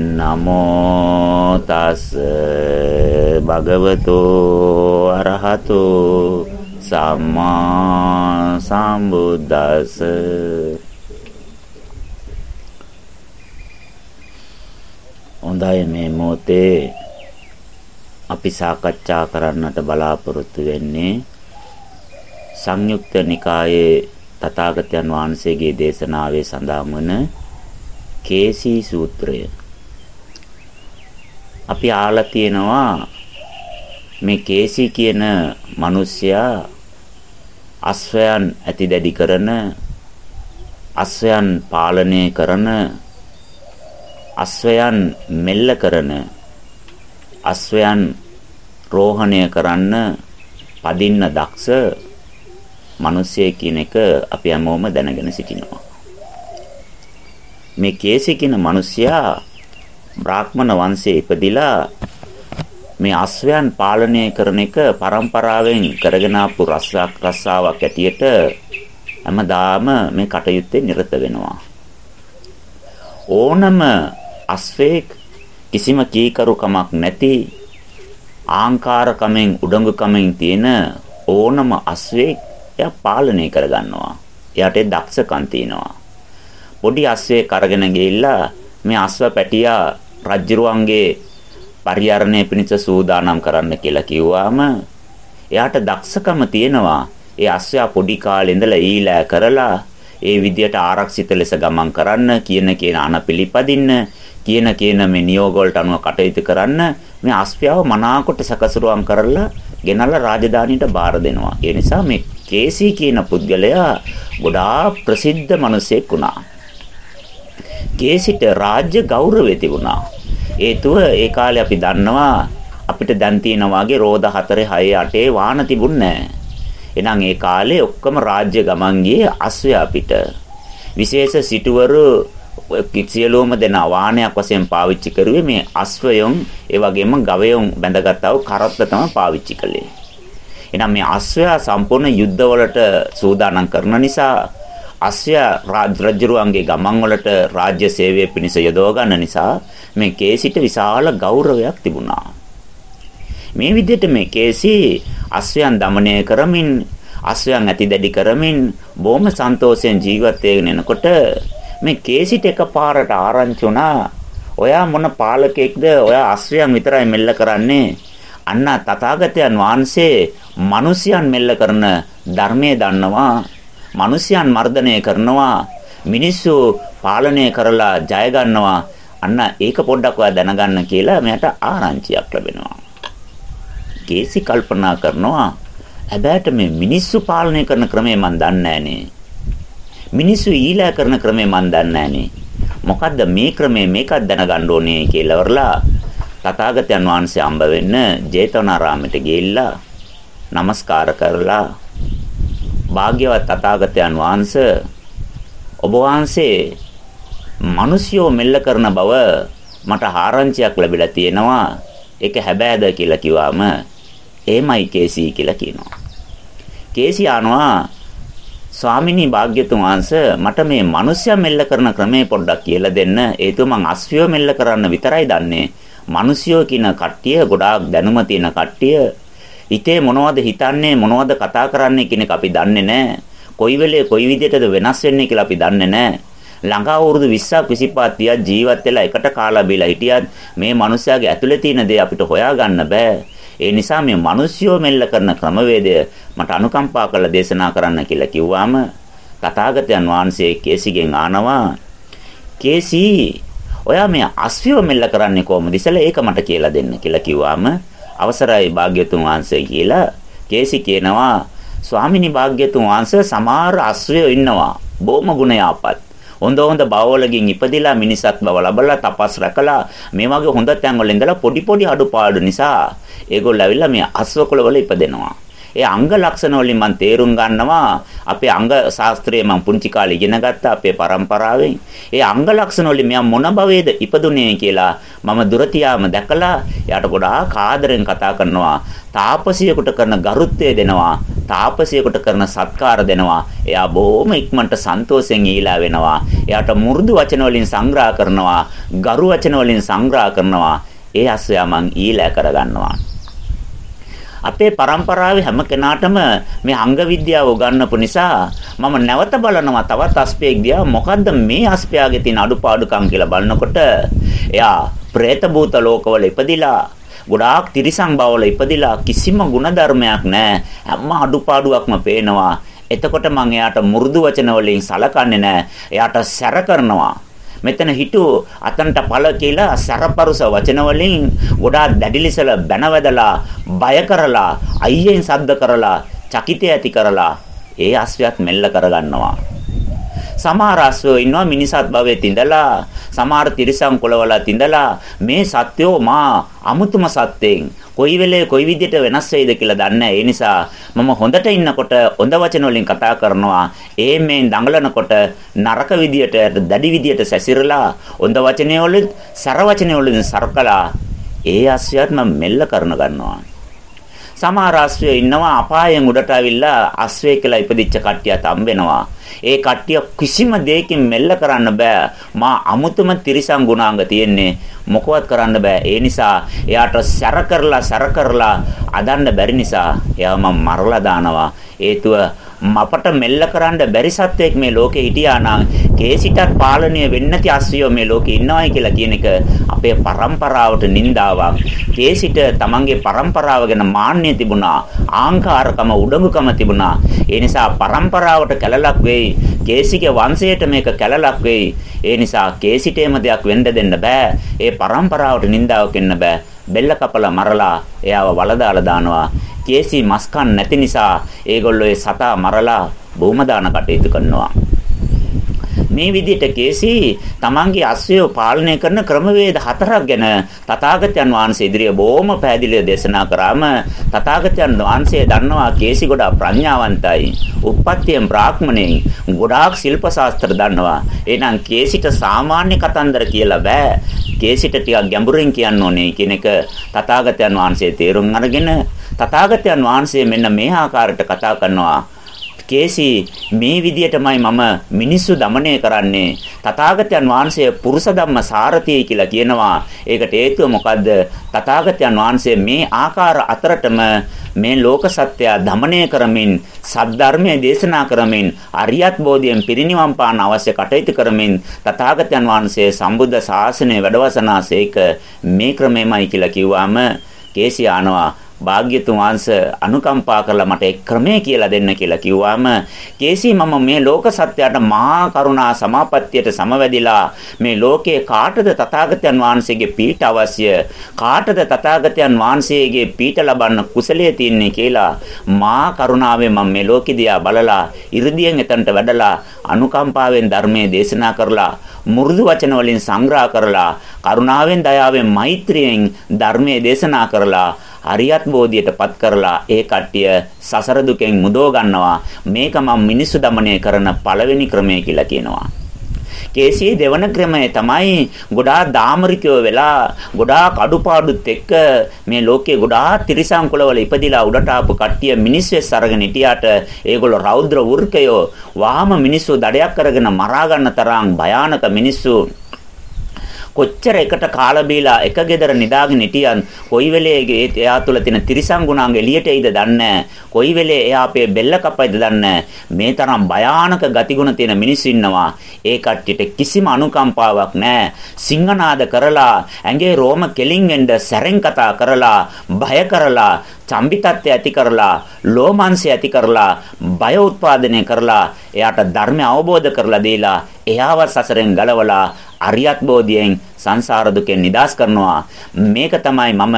නමෝ තස් භගවතු අරහතු සම්මා සම්බුද්දස්ස. හොඳයි මේ මොහොතේ අපි සාකච්ඡා කරන්නට බලාපොරොත්තු වෙන්නේ සංයුක්ත නිකායේ තථාගතයන් වහන්සේගේ දේශනාවේ සඳහන් වන කේසී සූත්‍රය. අපි ආලා තියෙනවා මේ කේසි කියන මිනිසයා අස්වැයන් ඇතිදැඩි කරන අස්වැයන් පාලනය කරන අස්වැයන් මෙල්ල කරන අස්වැයන් රෝහණය කරන්න පදින්න දක්ෂ මිනිසෙක් කියන එක අපි හැමෝම දැනගෙන සිටිනවා. මේ කේසි කියන මිනිසයා බ්‍රාහ්මණ වංශයේ ඉපදිලා මේ අස්වැයන් පාලනය කරන එක પરම්පරාවෙන් කරගෙන ආපු රස්සාවක් රස්සාවක් ඇටියට හැමදාම මේ කටයුත්තේ නිරත වෙනවා. ඕනම අස්වැයෙක් කිසිම කීකරුකමක් නැති ආංකාරකමෙන් උඩඟුකමෙන් තියෙන ඕනම අස්වැයෙක් එයා පාලනය කරගන්නවා. එයාට දක්ෂකම් තියෙනවා. පොඩි අස්වැයෙක් අරගෙන ගිහිල්ලා මේ අස්ව පැටියා රජ්ජුරුවන්ගේ පරිහරණය පිණිස සූදානම් කරන්න කියලා කිව්වාම එයාට දක්ෂකම තියෙනවා ඒ අස්වැයා පොඩි කාලේ ඉඳලා ඊළෑ කරලා ඒ විදියට ආරක්ෂිත ලෙස ගමන් කරන්න කියන කියන අන පිළිපදින්න කියන කියන මේ නියෝග වලට අනුව කටයුතු කරන්න මේ අස්වැයාව මනාකොට සකසරුවම් කරලා ගෙනල්ලා රාජධානියට බාර දෙනවා. ඒ නිසා මේ කේසී කියන පුද්ගලයා ගොඩාක් ප්‍රසිද්ධ මිනිසෙක් වුණා. කේසිට රාජ්‍ය ගෞරවය තිබුණා. හේතුව ඒ කාලේ අපි දන්නවා අපිට දැන් තියෙන වගේ රෝද 4 6 8 වාහන තිබුණේ නැහැ. එහෙනම් ඒ කාලේ ඔක්කොම රාජ්‍ය ගමන් ගියේ අස්වැ අපිට. විශේෂ සිටුවරු සියලුම දෙන වාහනයක් වශයෙන් පාවිච්චි කරුවේ මේ අස්වැයොන් ඒ වගේම ගවයොන් බැඳගත්තා වූ කරත්ත තමයි පාවිච්චි කළේ. එහෙනම් මේ අස්වැයා සම්පූර්ණ යුද්ධවලට සූදානම් කරන නිසා අස්ය රාජ්‍යරුවන්ගේ ගමන් වලට රාජ්‍ය සේවය පිණිස යොදව ගන්න නිසා මේ කේසිට විශාල ගෞරවයක් තිබුණා. මේ විදිහට මේ කේසි අස්වැයන් দমনය කරමින් අස්වැයන් ඇතිදැඩි කරමින් බොහොම සන්තෝෂයෙන් ජීවත් වෙගෙන යනකොට මේ කේසිට එකපාරට ආරංචි වුණා. ඔයා මොන පාලකෙක්ද ඔයා අස්වැයන් විතරයි මෙල්ල කරන්නේ. අන්න තථාගතයන් වහන්සේ මිනිසයන් මෙල්ල කරන ධර්මයේ දන්නවා. මිනිසයන් මර්ධනය කරනවා මිනිස්සු පාලනය කරලා ජය ගන්නවා. අන්න ඒක පොඩ්ඩක් ඔයා දැනගන්න කියලා මෙයාට ආරංචියක් ලැබෙනවා. කේසි කල්පනා කරනවා හැබැයිට මේ මිනිස්සු පාලනය කරන ක්‍රමය මන් දන්නේ මිනිස්සු ඊළා කරන ක්‍රමය මන් දන්නේ මොකද්ද මේ ක්‍රමය? මේකත් දැනගන්න ඕනේ කියලා වරලා තථාගතයන් වහන්සේ අම්බ වෙන්න ජේතවනාරාමයට ගිහිල්ලා নমස්කාර කරලා භාග්‍යවත් තථාගතයන් වහන්සේ ඔබ වහන්සේ මිනිසියෝ මෙල්ල කරන බව මට ආරංචියක් ලැබිලා තියෙනවා. ඒක හැබෑද කියලා කිව්වම එහෙමයි කේසි කියලා කියනවා. කේසි ආනවා ස්වාමිනී භාග්‍යතුන් වහන්සේ මට මේ මිනිස්සයා මෙල්ල කරන ක්‍රමේ පොඩ්ඩක් කියලා දෙන්න. ඒතු මං අස්වියෝ මෙල්ල කරන්න විතරයි දන්නේ. මිනිසියෝ කියන කට්ටිය ගොඩාක් දැනුම තියෙන කට්ටිය හිතේ මොනවද හිතන්නේ මොනවද කතා කරන්නේ කියන එක අපි දන්නේ නැහැ. කොයි වෙලේ කොයි විදිහටද වෙනස් වෙන්නේ කියලා අපි දන්නේ නැහැ. ළඟා වුරුදු 20ක් 25ක් තියා ජීවත් වෙලා එකට කාලා බීලා හිටියත් මේ මිනිස්යාගේ ඇතුලේ තියෙන දේ අපිට හොයාගන්න බෑ. ඒ නිසා මේ මිනිස්යෝ මෙල්ල කරන ක්‍රමවේදය මට අනුකම්පා කරලා දේශනා කරන්න කියලා කිව්වාම තථාගතයන් වහන්සේ කේසිගෙන් ආනවා කේසි ඔයා මේ අස්විව මෙල්ල කරන්නේ කොහොමද? ඉතල ඒක මට කියලා දෙන්න කියලා කිව්වාම අවසරයි භාග්‍යතුන් වහන්සේ කියලා කේසි කියනවා. ස්වාමිනී භාග්‍යතුන් වහන්සේ සමහර අස්වැයෝ ඉන්නවා. බොහොම ගුණ යාපත්. හොඳ හොඳ බවවලකින් ඉපදිලා මිනිසක් බව ලබලා තපස් රැකලා මේ වගේ හොඳ තැන් වල ඉඳලා පොඩි පොඩි අඩුපාඩු නිසා ඒගොල්ලෝ ඇවිල්ලා මේ අස්වකුල වල ඉපදෙනවා. ඒ අංග ලක්ෂණ වලින් මම තේරුම් ගන්නවා අපේ අංග ශාස්ත්‍රයේ මම පුංචි කාලේ ඉගෙන ගත්තා අපේ පරම්පරාවෙන්. ඒ අංග ලක්ෂණ වලින් මෙයා මොන භවයේද ඉපදුනේ කියලා මම දුරතියාම දැකලා එයාට ගොඩාක් ආදරෙන් කතා කරනවා. තාපසියෙකුට කරන ගරුත්වය දෙනවා. තාපසියෙකුට කරන සත්කාර දෙනවා. එයා බොහොම ඉක්මනට සන්තෝෂෙන් ඊලා වෙනවා. එයාට මුරුදු වචන වලින් සංග්‍රහ කරනවා. ගරු වචන වලින් සංග්‍රහ කරනවා. ඒ අස්සයා මං ඊලා කරගන්නවා. අපේ પરම්පරාවේ හැම කෙනාටම මේ අංග විද්‍යාව උගන්වපු නිසා මම නැවත බලනවා තවත් අස්පෙක් දිහා මොකද්ද මේ අස්පයාගේ තියෙන අඩුපාඩුකම් කියලා බලනකොට එයා പ്രേත භූත ලෝකවල ඉපදිලා ගොඩාක් තිරිසන් බවල ඉපදිලා කිසිම ಗುಣධර්මයක් නැහැ. හැම අඩුපාඩුවක්ම පේනවා. එතකොට මම එයාට මුරුදු වචන වලින් සලකන්නේ නැහැ. එයාට සැර කරනවා. මෙතන හිටු අතන්ට පළ කියලා සරපරුස වචන වලින් ගොඩාක් දැඩිලිසල බැනවැදලා බය කරලා අයියෙන් සද්ද කරලා චකිතය ඇති කරලා ඒ අස්වැත් මෙල්ල කරගන්නවා. සමහර අස්වෝ ඉන්නවා මිනිසත් භවයේ තිඳලා සමහර තිරිසන් කුලවල තිඳලා මේ සත්‍යෝ මා අමුතුම සත්‍යයෙන් කොයි වෙලේ කොයි විදිහට වෙනස් වෙයිද කියලා දන්නේ ඒ නිසා මම හොඳට ඉන්නකොට හොඳ වචන වලින් කතා කරනවා. ඒ මේ දඟලනකොට නරක විදියට දැඩි විදියට සැසිරලා හොඳ වචනේ වලින් සර වචනේ වලින් සරකලා ඒ අස්වියත් මම මෙල්ල කරන ගන්නවා. සමහර අස්වැය ඉන්නවා අපායෙන් උඩට අවිල්ලා අස්වැය කියලා ඉපදිච්ච කට්ටියත් හම් වෙනවා. ඒ කට්ටිය කිසිම දෙයකින් මෙල්ල කරන්න බෑ. මා අමුතුම තිරිසන් ගුණාංග තියෙන්නේ. මොකවත් කරන්න බෑ. ඒ නිසා එයාට සැර කරලා සැර කරලා අදන්න බැරි නිසා එයාව මම මරලා දානවා. හේතුව මපට මෙල්ල කරන්න බැරි සත්වයක් මේ ලෝකේ හිටියා නම් කේසිටත් පාලනය වෙන්නේ නැති අස්වියෝ මේ ලෝකේ ඉන්නවයි කියලා කියන එක අපේ પરම්පරාවට නින්දාවක්. කේසිට තමන්ගේ પરම්පරාව ගැන මාන්නය තිබුණා, ආහංකාරකම උඩඟුකම තිබුණා. ඒ නිසා પરම්පරාවට කැළලක් වෙයි. කේසිගේ වංශයට මේක කැළලක් වෙයි. ඒ නිසා කේසිටේම දෙයක් වෙන්න දෙන්න බෑ. ඒ પરම්පරාවට නින්දාවක් වෙන්න බෑ. බෙල්ල කපලා මරලා එයාව වලදාලා දානවා. කේසි මස්කන් නැති නිසා ඒගොල්ලෝ ඒ සතා මරලා බොහොම දාන කටයුතු කරනවා. මේ විදිහට කේසි තමන්ගේ අස්වැය පාලනය කරන ක්‍රමවේද හතරක් ගැන තථාගතයන් වහන්සේ ඉදිරියේ බොහොම පැහැදිලිව දේශනා කරාම තථාගතයන් වහන්සේ දන්නවා කේසි ගොඩාක් ප්‍රඥාවන්තයි. උප්පත්තියෙන් බ්‍රාහ්මණයෙන් ගොඩාක් ශිල්ප ශාස්ත්‍ර දන්නවා. එහෙනම් කේසිට සාමාන්‍ය කතන්දර කියලා බෑ. කේසිට ටිකක් ගැඹුරින් කියන්න ඕනේ කියන එක තථාගතයන් වහන්සේ තේරුම් අරගෙන තථාගතයන් වහන්සේ මෙන්න මේ ආකාරයට කතා කරනවා කේසි මේ විදියටමයි මම මිනිස්සු দমনය කරන්නේ. තථාගතයන් වහන්සේ පුරුෂ ධම්ම සාරතිය කියලා කියනවා. ඒකට හේතුව මොකද්ද? තථාගතයන් වහන්සේ මේ ආකාර අතරටම මේ ලෝක සත්‍යය দমনය කරමින් සද්ධර්මයේ දේශනා කරමින් අරියත් බෝධියෙන් පිරිනිවන් පාන අවශ්‍ය කටයුතු කරමින් තථාගතයන් වහන්සේ සම්බුද්ධ ශාසනය වැඩවසනාසේක මේ ක්‍රමෙමයි කියලා කිව්වම කේසියානවා භාග්‍යතුන් වහන්සේ අනුකම්පා කරලා මට එක් ක්‍රමය කියලා දෙන්න කියලා කිව්වාම කේසි මම මේ ලෝක සත්‍යයට මහා කරුණා සමාපත්තියට සමවැදිලා මේ ලෝකේ කාටද තථාගතයන් වහන්සේගේ පීඨ අවශ්‍ය කාටද තථාගතයන් වහන්සේගේ පීඨ ලබන්න කුසලයේ තින්නේ කියලා මහා කරුණාවෙන් මම මේ ලෝකෙ දිහා බලලා 이르දියෙන් එතනට වැඩලා අනුකම්පාවෙන් ධර්මයේ දේශනා කරලා මුරුදු වචන වලින් සංග්‍රහ කරලා කරුණාවෙන් දයාවෙන් මෛත්‍රියෙන් ධර්මයේ දේශනා කරලා අරියත් බෝධියටපත් කරලා ඒ කට්ටිය සසර දුකෙන් මුදව ගන්නවා. මේක මම මිනිස්සු দমনය කරන පළවෙනි ක්‍රමය කියලා කියනවා. කේසී දෙවන ක්‍රමය තමයි ගොඩාක් දාමරිකයෝ වෙලා ගොඩාක් අඩුපාඩුත් එක්ක මේ ලෝකේ ගොඩාක් තිරිසන් කුලවල ඉපදිලා උඩට ආපු කට්ටිය මිනිස්සුස් අරගෙන හිටියාට ඒගොල්ලෝ රෞද්‍ර වෘර්කයෝ වහාම මිනිස්සු දඩයක් කරගෙන මරා ගන්න තරම් භයානක මිනිස්සු කොච්චර එකට කාලා බීලා එක ගෙදර නිදාගෙන හිටියන් කොයි වෙලේ එයා තුල තියෙන තිරිසන් ගුණාංග එළියට එයිද දන්නේ කොයි වෙලේ එයා අපේ බෙල්ල කපයිද දන්නේ මේ තරම් භයානක ගතිගුණ තියෙන මිනිස්සු ඉන්නවා. ඒ කට්ටියට කිසිම අනුකම්පාවක් නැහැ. සිංහනාද කරලා ඇඟේ රෝම කෙලින් වෙන්න සැරෙන් කතා කරලා බය කරලා චම්බිතත්වය ඇති කරලා ලෝමාංශය ඇති කරලා බය උත්පාදනය කරලා එයාට ධර්මය අවබෝධ කරලා දීලා එයාව සසරෙන් ගලවලා අරියත් බෝධියෙන් සංසාර දුකෙන් නිදහස් කරනවා. මේක තමයි මම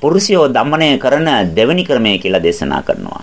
පුරුෂයෝ দমনය කරන දෙවනි ක්‍රමය කියලා දේශනා කරනවා.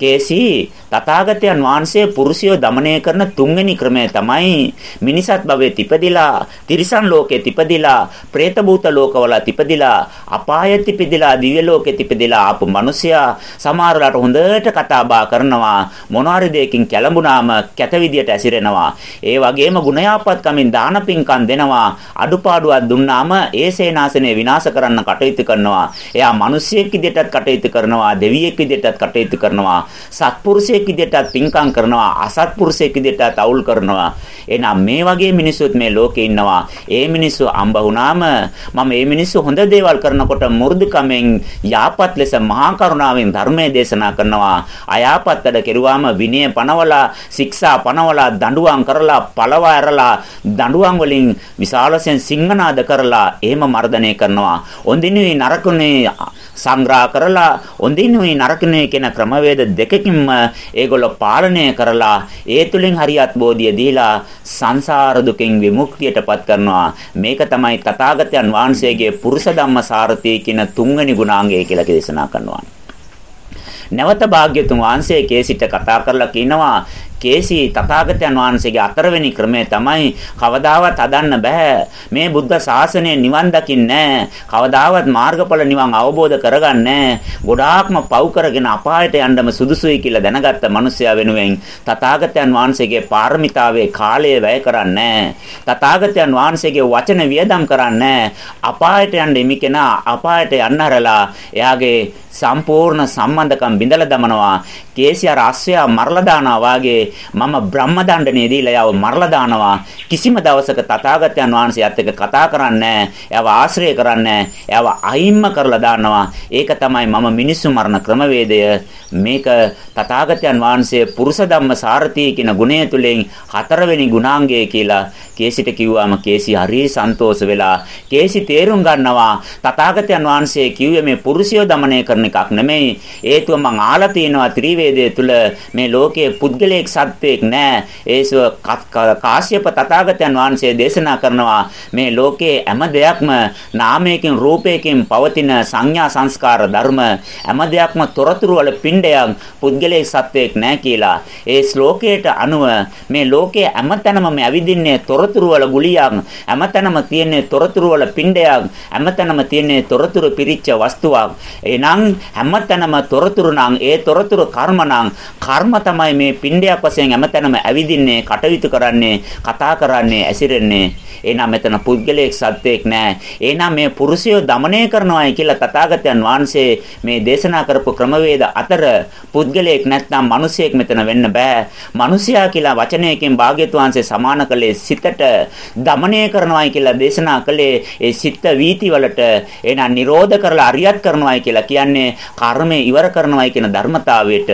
කේසී තථාගතයන් වහන්සේ පුරුෂයෝ দমনය කරන තුන්වෙනි ක්‍රමය තමයි මිනිසත් භවයේ තිපදිලා තිරිසන් ලෝකයේ තිපදිලා പ്രേත භූත ලෝකවල තිපදිලා අපාය තිපදිලා දිව්‍ය ලෝකයේ තිපදිලා ආපු මිනිසයා සමහරලාට හොඳට කතා බහ කරනවා මොනවාරි දෙයකින් කැළඹුණාම කැත විදියට ඇසිරෙනවා. ඒ වගේම ගුණයාපත්කමින් දාන පින්කම් දෙනවා අඩුපාඩුවක් දුන්නාම ඒ සේනාසනය විනාශ කරන්න කටයුතු කරනවා. එයා මිනිසියෙක් විදියටත් කටයුතු කරනවා දෙවියෙක් විදියටත් කටයුතු කරනවා. සත්පුරුෂයෙක් විදිහටත් පින්කම් කරනවා අසත්පුරුෂයෙක් විදිහටත් අවුල් කරනවා. එහෙනම් මේ වගේ මිනිස්සුත් මේ ලෝකේ ඉන්නවා. ඒ මිනිස්සු අම්බ වුණාම මම මේ මිනිස්සු හොඳ දේවල් කරනකොට මු르දුකමෙන් යාපත් ලෙස මහා කරුණාවෙන් ධර්මයේ දේශනා කරනවා. අයාපත් වැඩ කෙරුවාම විනය පනවලා ශික්ෂා පනවලා දඬුවම් කරලා පළවා ඇරලා දඬුවම් වලින් විශාලසෙන් සිංහනාද කරලා එහෙම මර්ධනය කරනවා. ඔන්දිනුයි නරකුනේ සංග්‍රහ කරලා හොඳිනුයි නරකිනුයි කියන ක්‍රමවේද දෙකකින්ම ඒගොල්ලෝ පාලනය කරලා ඒ තුලින් හරියත් බෝධිය දීලා සංසාර දුකෙන් විමුක්තියටපත් කරනවා. මේක තමයි තථාගතයන් වහන්සේගේ පුරුෂ ධම්ම සාරතී කියන තුන්වෙනි ගුණාංගය කියලා දේශනා කරනවා. නැවත භාග්‍යතුන් වහන්සේ කේසිට කතා කරලා කියනවා කේසි තථාගතයන් වහන්සේගේ අතරවෙනි ක්‍රමය තමයි කවදාවත් හදන්න බෑ. මේ බුද්ධ ශාසනය නිවන් දකින්නේ කවදාවත් මාර්ගඵල නිවන් අවබෝධ කරගන්නේ ගොඩාක්ම පව් කරගෙන අපායට යන්නම සුදුසුයි කියලා දැනගත්ත මිනිසයා වෙනුවෙන් තථාගතයන් වහන්සේගේ පාරමිතාවේ කාලය වැය කරන්නේ තථාගතයන් වහන්සේගේ වචන වියදම් කරන්නේ අපායට යන්න එමිකෙනා අපායට යන්න හරලා එයාගේ සම්පූර්ණ සම්බන්ධකම් බිඳලා දමනවා. කේසියාර අස්සයා මරලා දානවා වාගේ මම බ්‍රහ්ම දණ්ඩනේ දීලා යව මරලා දානවා. කිසිම දවසක තථාගතයන් වහන්සේත් එක්ක කතා කරන්නේ එයාව ආශ්‍රය කරන්නේ එයාව අහිම්ම කරලා දානවා. ඒක තමයි මම මිනිස්සු මරණ ක්‍රමවේදය. මේක තථාගතයන් වහන්සේ පුරුෂ ධම්ම සාරතී කියන ගුණය තුලින් හතරවෙනි ගුණාංගය කියලා කේසිට කිව්වාම කේසි හරි සන්තෝෂ වෙලා කේසි තේරුම් ගන්නවා තථාගතයන් වහන්සේ කිව්වේ මේ පුරුෂය দমনය කරන එකක් නෙමෙයි. හේතුව මං ආලා තියෙනවා ත්‍රිවේදයේ තුල මේ ලෝකයේ පුද්ගලයෙක් සත්වයක් නෑ. ඒසව කාශ්‍යප තථාගතයන් වහන්සේ දේශනා කරනවා මේ ලෝකයේ හැම දෙයක්ම නාමයකින් රූපයකින් පවතින සංඥා සංස්කාර ධර්ම හැම දෙයක්ම තොරතුරු වල පිණ්ඩයක් පුද්ගලයෙක් සත්වයක් නෑ කියලා. ඒ ශ්ලෝකයට අනුව මේ ලෝකයේ හැමතැනම මේ ඇවිදින්නේ තොර තොරතුරු වල ගුලියක් හැමතැනම තියෙන තොරතුරු වල පිණ්ඩයක් හැමතැනම තියෙන තොරතුරු පිරිච්ච වස්තුවක්. එහෙනම් හැමතැනම තොරතුරු නම් ඒ තොරතුරු කර්ම නම් කර්ම තමයි මේ පින්ඩයක් වශයෙන් හැමතැනම ඇවිදින්නේ කටයුතු කරන්නේ කතා කරන්නේ ඇසිරෙන්නේ. එහෙනම් මෙතන පුද්ගලයෙක් සත්‍යයක් නෑ. එහෙනම් මේ පුරුෂයෝ দমনය කරනවායි කියලා තථාගතයන් වහන්සේ මේ දේශනා කරපු ක්‍රමවේද අතර පුද්ගලයෙක් නැත්නම් මිනිසෙක් මෙතන වෙන්න බෑ. මිනිසයා කියලා වචනයකින් භාග්‍යතුන් වහන්සේ සමාන කළේ සිතට দমনය කරනවායි කියලා දේශනා කළේ. ඒ සිත වීති වලට එහෙනම් නිරෝධ කරලා අරියත් කරනවායි කියලා කියන්නේ කර්මය ඉවර කරනවායි කියන ධර්මතාවයට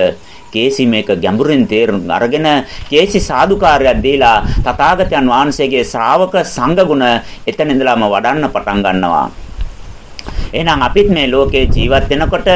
කේසි මේක ගැඹුරින් තේරුම් අරගෙන කේසි සාදුකාරයක් දීලා තථාගතයන් වහන්සේගේ ශ්‍රාවක සංඝ ගුණ එතන ඉඳලාම වඩන්න පටන් ගන්නවා. එහෙනම් අපිත් මේ ලෝකේ ජීවත් වෙනකොට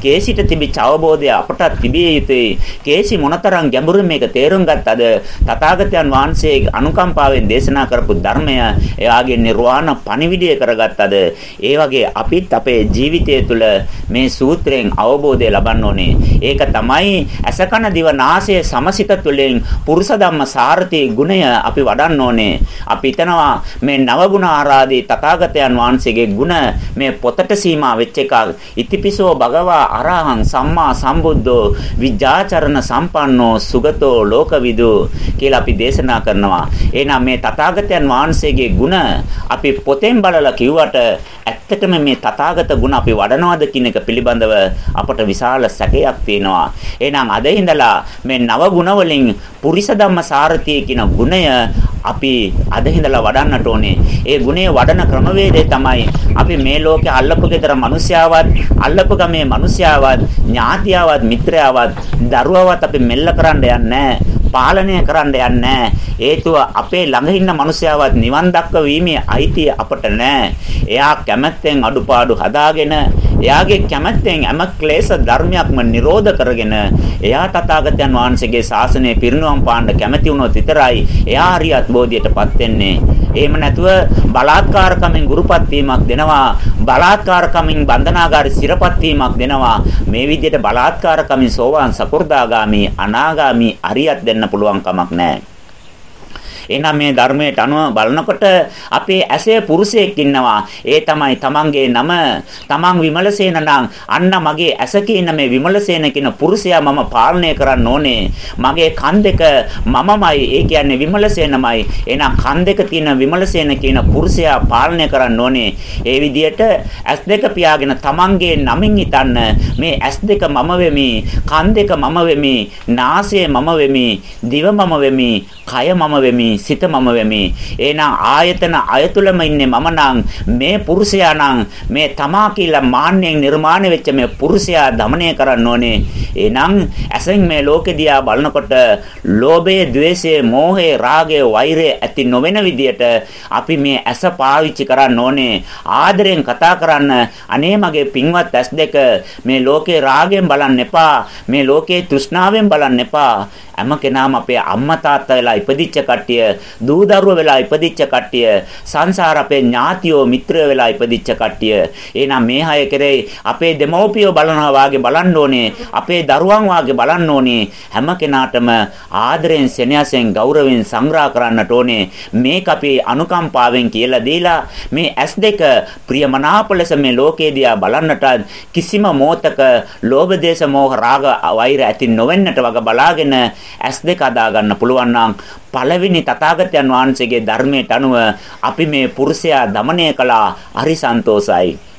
කේසිට තිබිච්ච අවබෝධය අපටත් තිබිය යුතුයි. කේසි මොනතරම් ගැඹුරින් මේක තේරුම් ගත්තද තථාගතයන් වහන්සේ අනුකම්පාවෙන් දේශනා කරපු ධර්මය එයාගේ නිර්වාණ පණිවිඩය කරගත්තද ඒ වගේ අපිත් අපේ ජීවිතය තුළ මේ සූත්‍රයෙන් අවබෝධය ලබන්න ඕනේ. ඒක තමයි අසකන දිව නාසය සමසිත තුළින් පුරුෂ ධම්ම සාරති ගුණය අපි වඩන්න ඕනේ. අපි හිතනවා මේ නවගුණ ආරාදී තථාගතයන් වහන්සේගේ ගුණ මේ පොත පොතට සීමා වෙච්ච එකක්. ඉතිපිසෝ භගවා අරහං සම්මා සම්බුද්ධෝ විජාචරණ සම්පන්නෝ සුගතෝ ලෝකවිදු කියලා අපි දේශනා කරනවා. එහෙනම් මේ තථාගතයන් වහන්සේගේ ගුණ අපි පොතෙන් බලලා කිව්වට ඇත්තටම මේ තථාගත ගුණ අපි වඩනවද කියන එක පිළිබඳව අපට විශාල සැකයක් තියෙනවා. එහෙනම් අද ඉඳලා මේ නව ගුණ වලින් පුරිස ධම්ම සාරතිය කියන ගුණය අපි අද ඉඳලා වඩන්නට ඕනේ. ඒ ගුණය වඩන ක්‍රමවේදය තමයි අපි මේ ලෝකේ අල්ලපු ගෙදර මිනිස්යාවත් අල්ලපු ගමේ මිනිස්යාවත් ඥාතියාවත් මිත්‍රයාවත් දරුවවත් අපි මෙල්ල කරන්න යන්නේ පාලනය කරන්න යන්නේ හේතුව අපේ ළඟ ඉන්න මිනිස්යාවත් නිවන් දක්වීමේ අයිතිය අපට නැහැ. එයා කැමැත්තෙන් අඩුපාඩු හදාගෙන එයාගේ කැමැත්තෙන් හැම ක්ලේශ ධර්මයක්ම නිරෝධ කරගෙන එයා තථාගතයන් වහන්සේගේ ශාසනය පිරිනුවම් පාන්න කැමැති වුණොත් විතරයි එයා හරියත් බෝධියටපත් වෙන්නේ. එහෙම නැතුව බලාත්කාරකමින් ගුරුපත් වීමක් දෙනවා බලාත්කාරකමින් බන්ධනාගාරේ සිරපත් වීමක් දෙනවා මේ විදිහට බලාත්කාරකමින් සෝවාන් සකෘදාගාමි අනාගාමි අරියත් දෙන්න පුළුවන් කමක් නැහැ එහෙනම් මේ ධර්මයට අනුව බලනකොට අපේ ඇසේ පුරුෂයෙක් ඉන්නවා. ඒ තමයි තමන්ගේ නම තමන් විමලසේන නම් අන්න මගේ ඇස කියන මේ විමලසේන කියන පුරුෂයා මම පාලනය කරන්න ඕනේ. මගේ කන් දෙක මමමයි. ඒ කියන්නේ විමලසේනමයි. එහෙනම් කන් දෙක තියෙන විමලසේන කියන පුරුෂයා පාලනය කරන්න ඕනේ. ඒ විදිහට ඇස් දෙක පියාගෙන තමන්ගේ නමින් හිතන්න මේ ඇස් දෙක මම වෙමි, කන් දෙක මම වෙමි, නාසය මම වෙමි, දිව මම වෙමි, කය මම වෙමි මේ සිත මම වෙමි. එහෙනම් ආයතන අයතුලම ඉන්නේ මම නම් මේ පුරුෂයා නම් මේ තමා කියලා මාන්නෙන් නිර්මාණය වෙච්ච මේ පුරුෂයා দমনය කරන්න ඕනේ. එහෙනම් ඇසෙන් මේ ලෝකෙ දිහා බලනකොට ලෝභය, ద్వේෂය, මෝහය, රාගය, වෛරය ඇති නොවන විදියට අපි මේ ඇස පාවිච්චි කරන්න ඕනේ. ආදරෙන් කතා කරන්න අනේ මගේ පින්වත් ඇස් දෙක මේ ලෝකේ රාගයෙන් බලන්න එපා. මේ ලෝකේ තෘෂ්ණාවෙන් බලන්න එපා. හැම කෙනාම අපේ අම්මා තාත්තා වෙලා ඉපදිච්ච කට්ටිය දූ දරුවෝ වෙලා ඉපදිච්ච කට්ටිය, සංසාර අපේ ඥාතියෝ මිත්‍රයෝ වෙලා ඉපදිච්ච කට්ටිය. එහෙනම් මේ අය කෙරේ අපේ දෙමව්පියෝ බලනවා වාගේ බලන්න ඕනේ. අපේ දරුවන් වාගේ බලන්න ඕනේ. හැම කෙනාටම ආදරෙන්, සෙනෙහසෙන්, ගෞරවයෙන් සංග්‍රහ කරන්නට ඕනේ. මේක අපේ අනුකම්පාවෙන් කියලා දීලා මේ S2 ප්‍රියමනාප ලෙස මේ ලෝකේදී බලන්නට කිසිම මොහතක ලෝභ දේශ මොහ රාග වෛර ඇති නොවෙන්නට වග බලාගෙන ඇස් දෙක අදා ගන්න පුළුවන් නම් පළවෙනි තථාගතයන් වහන්සේගේ ධර්මයට අනුව අපි මේ පුරුෂයා দমনය කළා. හරි සන්තෝසයි.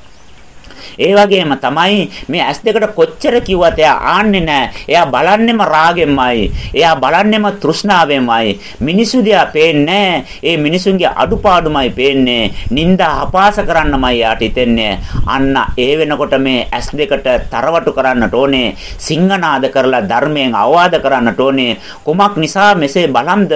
ඒ වගේම තමයි මේ ඇස් දෙකට කොච්චර කිව්වත් එයා ආන්නේ නැහැ. එයා බලන්නෙම රාගෙමයි. එයා බලන්නෙම තෘෂ්ණාවෙමයි. මිනිසු දිහා පේන්නේ ඒ මිනිසුන්ගේ අඩුපාඩුමයි පේන්නේ. නිന്ദා අපාස කරන්නමයි යාට හිතෙන්නේ. අන්න ඒ වෙනකොට මේ ඇස් දෙකට තරවටු කරන්නට ඕනේ. සිංහනාද කරලා ධර්මයෙන් අවවාද කරන්නට ඕනේ. කුමක් නිසා මෙසේ බලම්ද?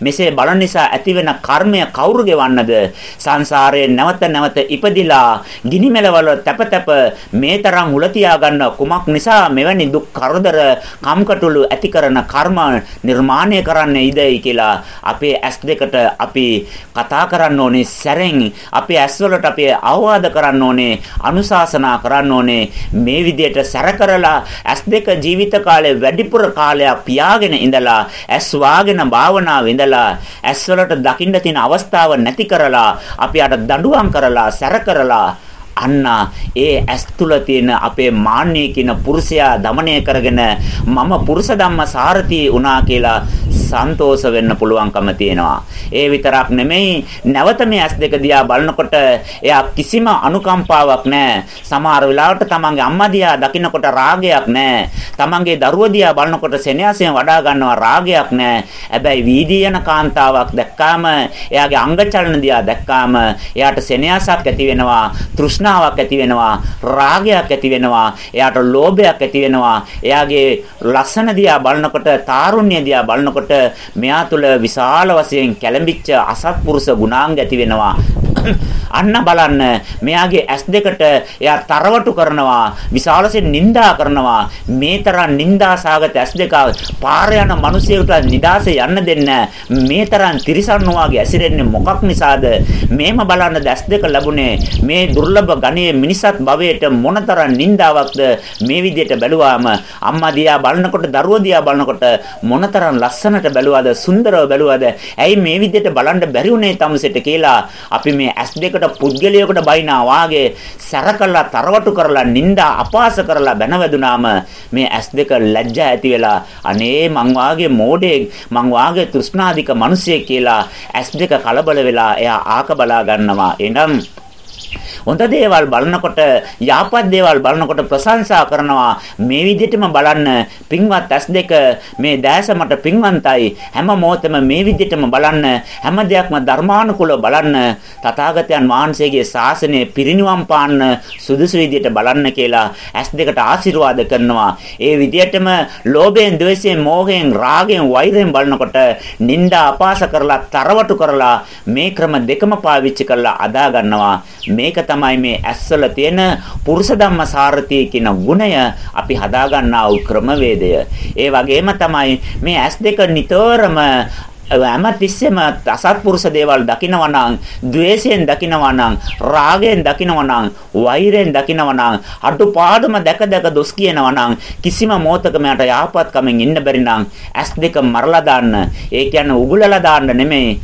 මෙසේ බලන නිසා ඇතිවෙන කර්මය කවුරු ගෙවන්නද? සංසාරයේ නැවත නැවත ඉපදිලා ගිනි මෙලවල තැප තැප මේ තරම් උල තියාගන්න කුමක් නිසා මෙවැනි දුක් කරදර කම්කටොළු ඇති කරන කර්ම නිර්මාණය කරන්න ඉදයි කියලා අපේ ඇස් දෙකට අපි කතා කරන්න ඕනේ. සැරෙන් අපේ ඇස් වලට අපි අවවාද කරන්න ඕනේ අනුශාසනා කරන්න ඕනේ. මේ විදිහට සැර කරලා ඇස් දෙක ජීවිත කාලේ වැඩිපුර කාලයක් පියාගෙන ඉඳලා ඇස් වාගෙන භාවනාව ඉඳලා ඇස් වලට දකින්න තියෙන අවස්ථාව නැති කරලා අපි අර දඬුවම් කරලා සැර කරලා අන්න ඒ ඇස් තුල තියෙන අපේ මාන්නය කියන පුරුෂයා দমনය කරගෙන මම පුරුෂ ධම්ම සාරති වුණා කියලා සන්තෝෂ වෙන්න පුළුවන්කම තියෙනවා. ඒ විතරක් නෙමෙයි නැවත මේ ඇස් දෙක දිහා බලනකොට එයා කිසිම අනුකම්පාවක් නැහැ. සමහර වෙලාවට තමන්ගේ අම්මා දිහා දකින්නකොට රාගයක් නැහැ. තමන්ගේ දරුවා දිහා බලනකොට සෙනෙහසෙන් වඩා ගන්නවා රාගයක් නැහැ. හැබැයි වීදී යන කාන්තාවක් දැක්කාම එයාගේ අංග චලන දිහා දැක්කාම එයාට සෙනෙහසක් ඇති වෙනවා. තෘෂ්ණා තෘෂ්ණාවක් ඇති වෙනවා. රාගයක් ඇති වෙනවා. එයාට ලෝභයක් ඇති වෙනවා. එයාගේ ලස්සන දිහා බලනකොට තාරුණ්‍ය දිහා බලනකොට මෙයා තුළ විශාල වශයෙන් කැළඹිච්ච අසත්පුරුෂ ගුණාංග ඇති වෙනවා. අන්න බලන්න මෙයාගේ ඇස් දෙකට එයා තරවටු කරනවා විශාලයෙන් නිඳා කරනවා මේ තරම් නිඳා සාගත ඇස් දෙක පාර යන මිනිසෙකුට නිදාසේ යන්න දෙන්න මේ තරම් තිරිසන් වාගේ ඇසිරෙන්නේ මොකක් නිසාද මේම බලන්න ඇස් දෙක ලැබුණේ මේ දුර්ලභ ගණයේ මිනිසත් භවයට මොනතරම් නිඳාවක්ද මේ විදිහට බැලුවාම අම්මා දිහා බලනකොට දරුවෝ දිහා බලනකොට මොනතරම් ලස්සනට බැලුවාද සුන්දරව බැලුවාද? ඇයි මේ විදිහට බලන්න බැරි වුනේ තමසෙට කියලා අපි මේ ඇස් දෙකට පුද්ගලයෙකුට බයිනා වාගේ සැර කළා තරවටු කරලා නිନ୍ଦා අපාස කරලා බැනවැදුනාම මේ ඇස් දෙක ලැජ්ජා ඇති වෙලා අනේ මං වාගේ මෝඩේ මං වාගේ තෘෂ්ණාධික මිනිසෙක් කියලා ඇස් දෙක කලබල වෙලා එයා ආක බලා ගන්නවා. එනම් හොඳ දේවල් බලනකොට යහපත් දේවල් බලනකොට ප්‍රශංසා කරනවා. මේ විදිහටම බලන්න පින්වත් ඇස් දෙක මේ දැස මට පින්වන්තයි. හැම මොහොතම මේ විදිහටම බලන්න හැම දෙයක්ම ධර්මානුකූලව බලන්න තථාගතයන් වහන්සේගේ ශාසනය පිරිනිවන් පාන්න සුදුසු විදිහට බලන්න කියලා ඇස් දෙකට ආශිර්වාද කරනවා. ඒ විදිහටම ලෝභයෙන් ද්වේෂයෙන් මෝහයෙන් රාගයෙන් වෛරයෙන් බලනකොට නිന്ദා අපාස කරලා තරවටු කරලා මේ ක්‍රම දෙකම පාවිච්චි කරලා අදා ගන්නවා. මේක තමයි මේ ඇස්වල තියෙන පුරුෂ ධම්ම සාරතිය කියන ගුණය අපි හදාගන්නා වූ ක්‍රමවේදය. ඒ වගේම තමයි මේ ඇස් දෙක නිතරම හැම තිස්සෙම අසත්පුරුෂ දේවල් දකිනවා නම්, द्वේෂයෙන් දකිනවා නම්, රාගයෙන් දකිනවා නම්, වෛරයෙන් දකිනවා නම්, අඩුපාඩුම දැක දැක දොස් කියනවා නම් කිසිම මොහතක මට යහපත් කමෙන් ඉන්න බැරි නම් ඇස් දෙක මරලා දාන්න. ඒ කියන්නේ උගුලලා දාන්න නෙමෙයි.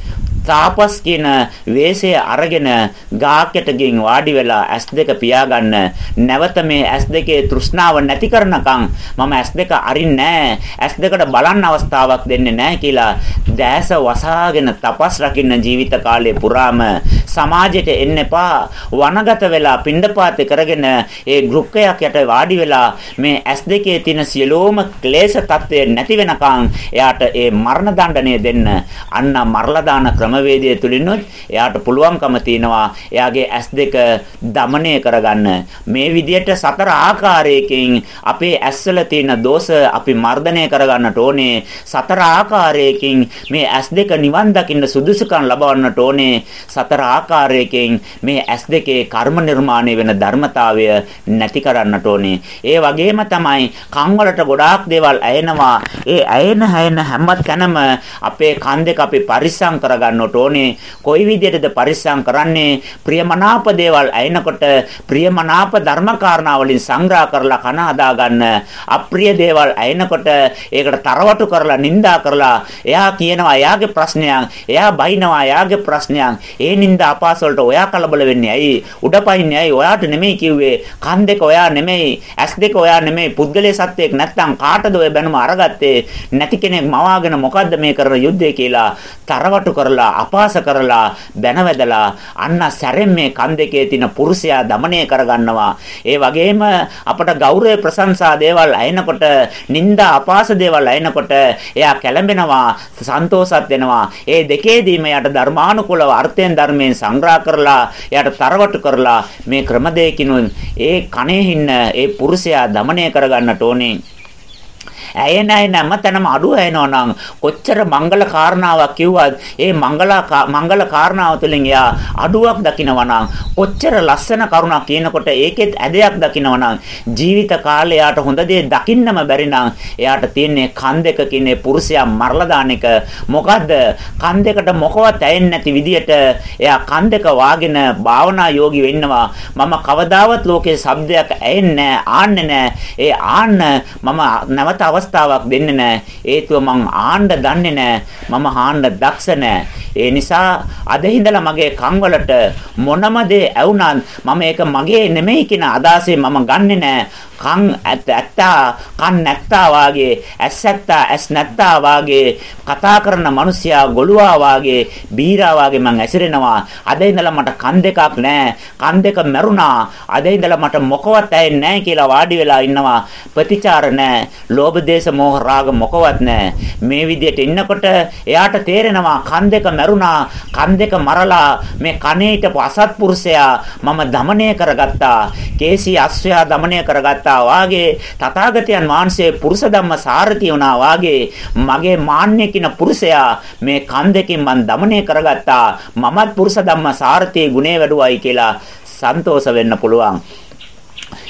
තාපස් කියන වේශය අරගෙන ගාකයට ගින් වාඩි වෙලා S2 පියාගන්න. නැවත මේ S2 තෘෂ්ණාව නැති කරනකම් මම S2 අරින්නේ S2ට බලන්න අවස්ථාවක් දෙන්නේ නැහැ කියලා දැස වසාගෙන තපස් රකින්න ජීවිත කාලය පුරාම සමාජයට එන්න එපා. වනගත වෙලා පිණ්ඩපාත කරගෙන ඒ ගෘක්කයක් යට වාඩි වෙලා මේ S2 තියෙන සියලෝම ක්ලේශ తත්වය නැති වෙනකම් එයාට ඒ මරණ දඬණය දෙන්න අන්න මරලා දාන ක්‍රම ක්‍රමවේදය තුලිනුත් එයාට පුළුවන්කම තියෙනවා එයාගේ ඇස් දෙක দমনය කරගන්න. මේ විදිහට සතර ආකාරයකින් අපේ ඇස්වල තියෙන දෝෂ අපි මර්ධනය කරගන්නට ඕනේ. සතර ආකාරයකින් මේ ඇස් දෙක නිවන් දකින්න සුදුසුකම් ලබවන්නට ඕනේ. සතර ආකාරයකින් මේ ඇස් දෙකේ කර්ම නිර්මාණය වෙන ධර්මතාවය නැති කරන්නට ඕනේ. ඒ වගේම තමයි කන් වලට ගොඩාක් දේවල් ඇයෙනවා. ඒ ඇයෙන හැම තැනම අපේ කන් දෙක අපි පරිස්සම් කරගන්න කරන්නට ඕනේ. කොයි විදිහටද පරිස්සම් කරන්නේ? ප්‍රියමනාප දේවල් ඇයෙනකොට ප්‍රියමනාප ධර්මකාරණා වලින් සංග්‍රහ කරලා කන හදා ගන්න. අප්‍රිය දේවල් ඇයෙනකොට ඒකට තරවටු කරලා නිඳා කරලා එයා කියනවා එයාගේ ප්‍රශ්නයක්, එයා බයිනවා එයාගේ ප්‍රශ්නයක්. ඒ නිඳා අපාස වලට ඔයා කලබල වෙන්නේ ඇයි? උඩපයින්නේ ඇයි? ඔයාට නෙමෙයි කිව්වේ. කන් දෙක ඔයා නෙමෙයි, ඇස් දෙක ඔයා නෙමෙයි. පුද්ගලයේ සත්‍යයක් නැත්තම් කාටද ඔය බැනුම අරගත්තේ? නැති කෙනෙක් මවාගෙන මොකද්ද මේ කරන යුද්ධය කියලා තරවටු කරලා කරලා අපහාස කරලා බැනවැදලා අන්න සැරෙන් මේ කන් දෙකේ තියෙන පුරුෂයා দমনය කරගන්නවා. ඒ වගේම අපට ගෞරව ප්‍රශංසා දේවල් අයනකොට නිନ୍ଦා අපහාස දේවල් අයනකොට එයා කැළඹෙනවා සන්තෝෂත් වෙනවා. ඒ දෙකේදීම යාට ධර්මානුකූලව අර්ථයෙන් ධර්මයෙන් සංග්‍රහ කරලා යාට තරවටු කරලා මේ ක්‍රම දෙකකින් ඒ කණේ හින්න ඒ පුරුෂයා দমনය කරගන්නට ඕනේ. ඇය නැයි නැමතනම අඩුව එනවා නම් කොච්චර මංගල කාරණාවක් කිව්වත් ඒ මංගල මංගල කාරණාව තුළින් එයා අඩුවක් දකිනවා නම් කොච්චර ලස්සන කරුණක් කියනකොට ඒකෙත් ඇදයක් දකිනවා නම් ජීවිත කාලේ යාට හොඳ දේ දකින්නම බැරි නම් එයාට තියෙන්නේ කන් දෙක කිනේ පුරුෂයා මරලා දාන එක. මොකද්ද? කන් දෙකට මොකවත් ඇෙන්නේ නැති විදියට එයා කන් දෙක වාගෙන භාවනා යෝගී වෙන්නවා. මම කවදාවත් ලෝකේ ශබ්දයක් ඇෙන්නේ ආන්නේ නැහැ. ඒ ආන්න මම නැවත අවස්ථාවක් දෙන්නේ නැහැ. හේතුව මං ආන්න දන්නේ නැහැ. මම ආන්න දක්ෂ නැහැ. ඒ නිසා අද හිඳලා මගේ කන් වලට මොනම දේ ඇවුනත් මම ඒක මගේ නෙමෙයි කියන අදහසේ මම ගන්නෙ නැහැ. කන් ඇත්තා කන් නැත්තා වාගේ ඇස් ඇත්තා ඇස් නැත්තා වාගේ කතා කරන මිනිසයා ගොළුවා වාගේ බීරා වාගේ මං ඇසිරෙනවා අද ඉඳලා මට කන් දෙකක් නැහැ කන් දෙක මැරුණා අද ඉඳලා මට මොකවත් ඇහෙන්නේ නැහැ කියලා වාඩි වෙලා ඉන්නවා ප්‍රතිචාර නැහැ ලෝභ දේශ මොහ රාග මොකවත් නැහැ. මේ විදිහට ඉන්නකොට එයාට තේරෙනවා කන් දෙක මැරුණා, කන් දෙක මරලා මේ කනේ හිටපු අසත්පුරුෂයා මම দমনය කරගත්තා. කේසි අස්වැයා দমনය කරගත්තා වාගේ තථාගතයන් වහන්සේ පුරුෂ ධම්ම සාරති වුණා වාගේ මගේ මාන්නේ කින පුරුෂයා මේ කන් දෙකෙන් මං দমনය කරගත්තා. මමත් පුරුෂ ධම්ම සාරතියේ ගුණේ වැඩුවයි කියලා සන්තෝෂ වෙන්න පුළුවන්.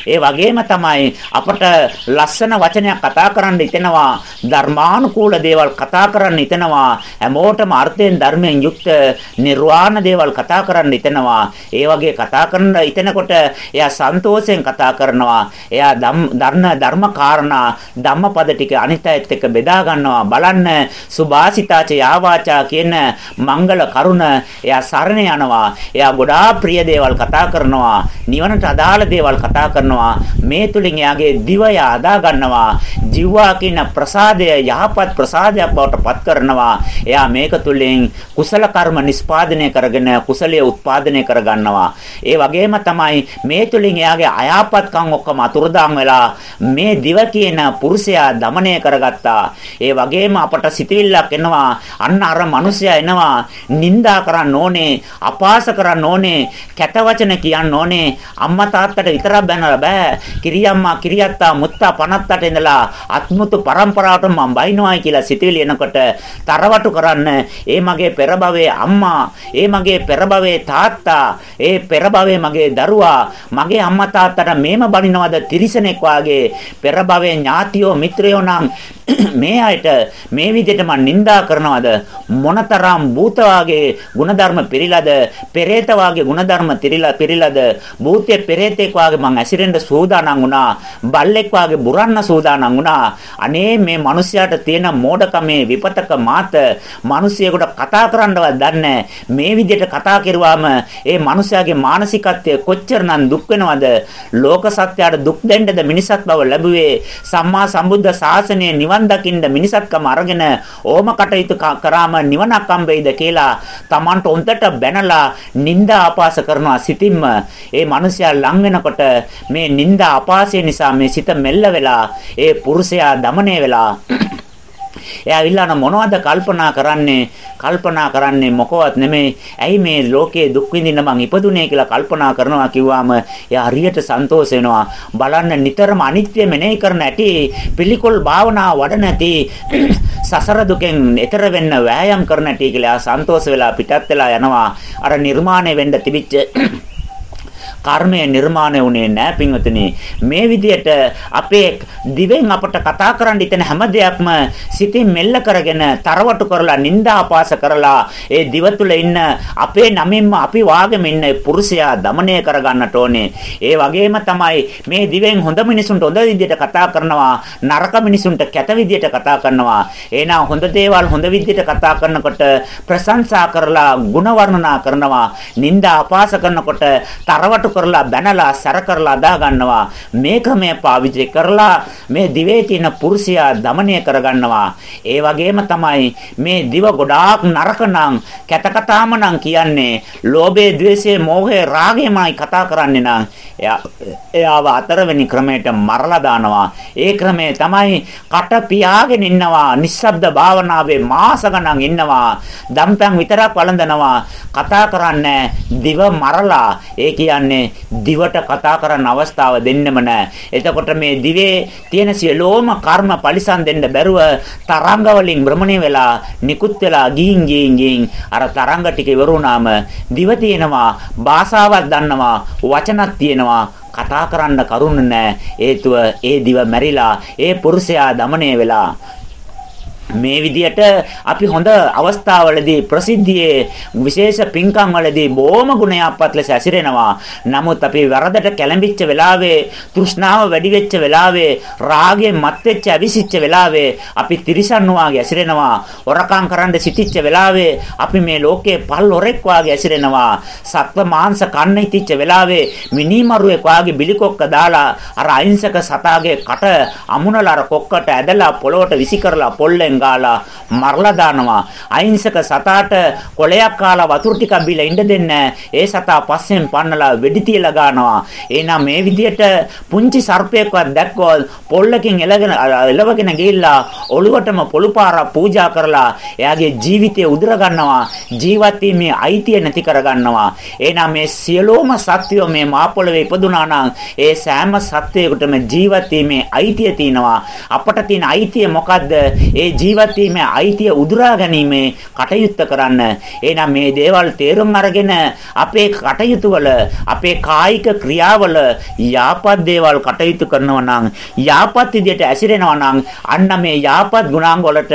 ඒ වගේම තමයි අපට ලස්සන වචනයක් කතා කරන්න හිතෙනවා ධර්මානුකූල දේවල් කතා කරන්න හිතෙනවා හැමෝටම අර්ථයෙන් ධර්මයෙන් යුක්ත නිර්වාණ දේවල් කතා කරන්න හිතෙනවා. ඒ වගේ කතා කරන හිතෙනකොට එයා සන්තෝෂයෙන් කතා කරනවා. එයා ධර්ම ධර්ම කාරණා ධම්මපද ටික අනිත් අයත් එක්ක බෙදා ගන්නවා. බලන්න සුභාසිතාච යාවාචා කියන මංගල කරුණ එයා සරණ යනවා. එයා ගොඩාක් ප්‍රිය දේවල් කතා කරනවා. නිවනට අදාළ දේවල් කතා කරනවා. ගන්නවා මේ තුලින් එයාගේ දිවය අදා ගන්නවා. ජීවා කියන ප්‍රසාදය යහපත් ප්‍රසාදයක් බවට පත් කරනවා. එයා මේක තුලින් කුසල කර්ම නිස්පාදනය කරගෙන කුසලයේ උත්පාදනය කර ගන්නවා ඒ වගේම තමයි මේ තුලින් එයාගේ අයාපත්කම් ඔක්කොම අතුරුදාන් වෙලා මේ දිව කියන පුරුෂයා দমনය කරගත්තා. ඒ වගේම අපට සිතවිල්ලක් එනවා. අන්න අර මිනිසයා එනවා. නිඳා කරන්න ඕනේ අපාස කරන්න ඕනේ කැත වචන කියන්න ඕනේ. අම්මා තාත්තට විතරක් බැනලා බෑ. කිරියම්මා කිරියත්තා මුත්තා 58 ඉඳලා අත්මුතු પરම්පරාවට මම බයිනවායි කියලා සිතවිලි එනකොට තරවටු කරන්න ඒ මගේ පෙර අම්මා, ඒ මගේ පෙර තාත්තා, ඒ පෙර මගේ දරුවා, මගේ අම්මා තාත්තට මේම බනිනවද තිරිසනෙක් වාගේ පෙර ඥාතියෝ මිත්‍රයෝ නම් මේ අයට මේ විදිහට මම නිඳා කරනවද? මොනතරම් භූත වාගේ ಗುಣධර්ම පිරිලාද? පෙරේත වාගේ ಗುಣධර්ම තිරිලා පිරිලාද? භූතයේ පෙරේතෙක් වාගේ මං ඇසිරෙන ඇසිරෙන්න සූදානම් වුණා. බල්ලෙක් වාගේ බුරන්න සූදානම් වුණා. අනේ මේ මිනිස්යාට තියෙන මෝඩකමේ විපතක මාත මිනිසියෙකුට කතා කරන්නවත් දන්නේ මේ විදිහට කතා කරුවාම ඒ මිනිස්යාගේ මානසිකත්වය කොච්චරනම් දුක් වෙනවද? ලෝක සත්‍යයට දුක් දෙන්නද මිනිසත් බව ලැබුවේ? සම්මා සම්බුද්ධ ශාසනය නිවන් නිවන් දකින්න මිනිසත්කම අරගෙන ඕම කටයුතු කරාම නිවනක් හම්බෙයිද කියලා Tamanට උන්ට බැනලා නිന്ദා අපාස කරනවා සිතින්ම. ඒ මිනිසයා ලං වෙනකොට මේ නිന്ദා අපාසය නිසා මේ සිත මෙල්ල වෙලා ඒ පුරුෂයා দমনය වෙලා. එයා විල්ලාන මොනවද කල්පනා කරන්නේ? කල්පනා කරන්නේ මොකවත් නෙමෙයි. ඇයි මේ ලෝකයේ දුක් විඳින්න මං ඉපදුනේ කියලා කල්පනා කරනවා කිව්වම එයා හරියට සන්තෝෂ වෙනවා. බලන්න නිතරම අනිත්‍ය මෙනෙහි කරන ඇටි පිළිකොල් භාවනා වඩන ඇටි සසර දුකෙන් එතර වෙන්න වෑයම් කරන ඇටි කියලා සන්තෝෂ වෙලා පිටත් වෙලා යනවා. අර නිර්මාණය වෙන්න තිබිච්ච කර්මය නිර්මාණය වුණේ නැහැ පින්වතුනි. මේ විදිහට අපේ දිවෙන් අපට කතා කරන්න ඉතන හැම දෙයක්ම සිතින් මෙල්ල කරගෙන තරවටු කරලා නිନ୍ଦා අපාස කරලා ඒ දිව තුල ඉන්න අපේ නමින්ම අපි වාගෙම ඉන්න පුරුෂයා দমনය කරගන්නට ඕනේ. ඒ වගේම තමයි මේ දිවෙන් හොඳ මිනිසුන්ට හොඳ විදිහට කතා කරනවා නරක මිනිසුන්ට කැත විදිහට කතා කරනවා. එහෙනම් හොඳ දේවල් හොඳ විදිහට කතා කරනකොට ප්‍රශංසා කරලා ගුණ වර්ණනා කරනවා. නිନ୍ଦා අපාස කරනකොට තරවටු කරලා බැනලා සැර කරලා අදාගන්නවා මේක මේ පාවිච්චි කරලා මේ දිවේ තියෙන පුරුෂයා দমনය කරගන්නවා. ඒ වගේම තමයි මේ දිව ගොඩාක් නරක නම් කැතකතාම නම් කියන්නේ ලෝභය ද්වේෂය මෝහය රාගයමයි කතා කරන්නේ නම් එයාව හතරවෙනි ක්‍රමයට මරලා දානවා. ඒ ක්‍රමය තමයි කට පියාගෙන ඉන්නවා නිස්සබ්ද භාවනාවේ මාස ගණන් ඉන්නවා දම්පැන් විතරක් වළඳනවා. කතා කරන්නේ දිව මරලා. ඒ කියන්නේ මේ දිවට කතා කරන්න අවස්ථාව දෙන්නෙම නැහැ. එතකොට මේ දිවේ තියෙන සියලෝම කර්ම පරිසම් දෙන්න බැරුව තරංග වලින් භ්‍රමණය වෙලා නිකුත් වෙලා ගිහින් ගිහින් ගිහින් අර තරංග ටික ඉවර වුණාම දිව තියෙනවා භාෂාවක් දන්නවා වචනක් තියෙනවා කතා කරන්න කරුණ නැහැ හේතුව ඒ දිව මැරිලා ඒ පුරුෂයා দমনය වෙලා මේ විදියට අපි හොඳ අවස්ථාවලදී ප්‍රසිද්ධියේ විශේෂ පින්කම් වලදී බොහොම ගුණයක්පත් ලෙස ඇසිරෙනවා. නමුත් අපි වරදට කැළඹිච්ච වෙලාවේ, තෘෂ්ණාව වැඩි වෙච්ච වෙලාවේ, රාගයෙන් මත් වෙච්ච අවිසිච්ච වෙලාවේ අපි තිරිසන් වාගේ ඇසිරෙනවා. හොරකම් කරන්න සිටිච්ච වෙලාවේ අපි මේ ලෝකයේ පල් හොරෙක් වාගේ ඇසිරෙනවා. සත්ව මාංශ කන්න හිටිච්ච වෙලාවේ මිනිමරුවෙක් වාගේ බිලිකොක්ක දාලා අර අහිංසක සතාගේ කට අමුණලා අර කොක්කට ඇදලා පොළොවට විසි කරලා පොල්ලෙන් වතුරෙන් ගාලා මරලා දානවා. අහිංසක සතාට කොලයක් කාලා වතුර ටිකක් බීලා ඉන්න දෙන්නේ ඒ සතා පස්සෙන් පන්නලා වෙඩි තියලා ගන්නවා. එහෙනම් මේ විදිහට පුංචි සර්පයෙක්වත් දැක්කොත් පොල්ලකින් එලගෙන එලවගෙන ගිහිල්ලා ඔළුවටම පොළු පාරක් පූජා කරලා එයාගේ ජීවිතය උදුර ගන්නවා. ජීවත් වීමේ අයිතිය නැති කර ගන්නවා. එහෙනම් මේ සියලෝම සත්වයෝ මේ මාපොළවේ ඉපදුනා නම් ඒ සෑම සත්වයකටම ජීවත් වීමේ අයිතිය තියෙනවා. අපට තියෙන අයිතිය මොකද්ද? ඒ ජීවත් වීමේ අයිතිය උදුරා ගැනීමේ කටයුත්ත කරන්න. එහෙනම් මේ දේවල් තේරුම් අරගෙන අපේ කටයුතු වල අපේ කායික ක්‍රියාවල යාපත් දේවල් කටයුතු කරනවා නම් යාපත් විදියට ඇසිරෙනවා නම් අන්න මේ යාපත් ගුණාංග වලට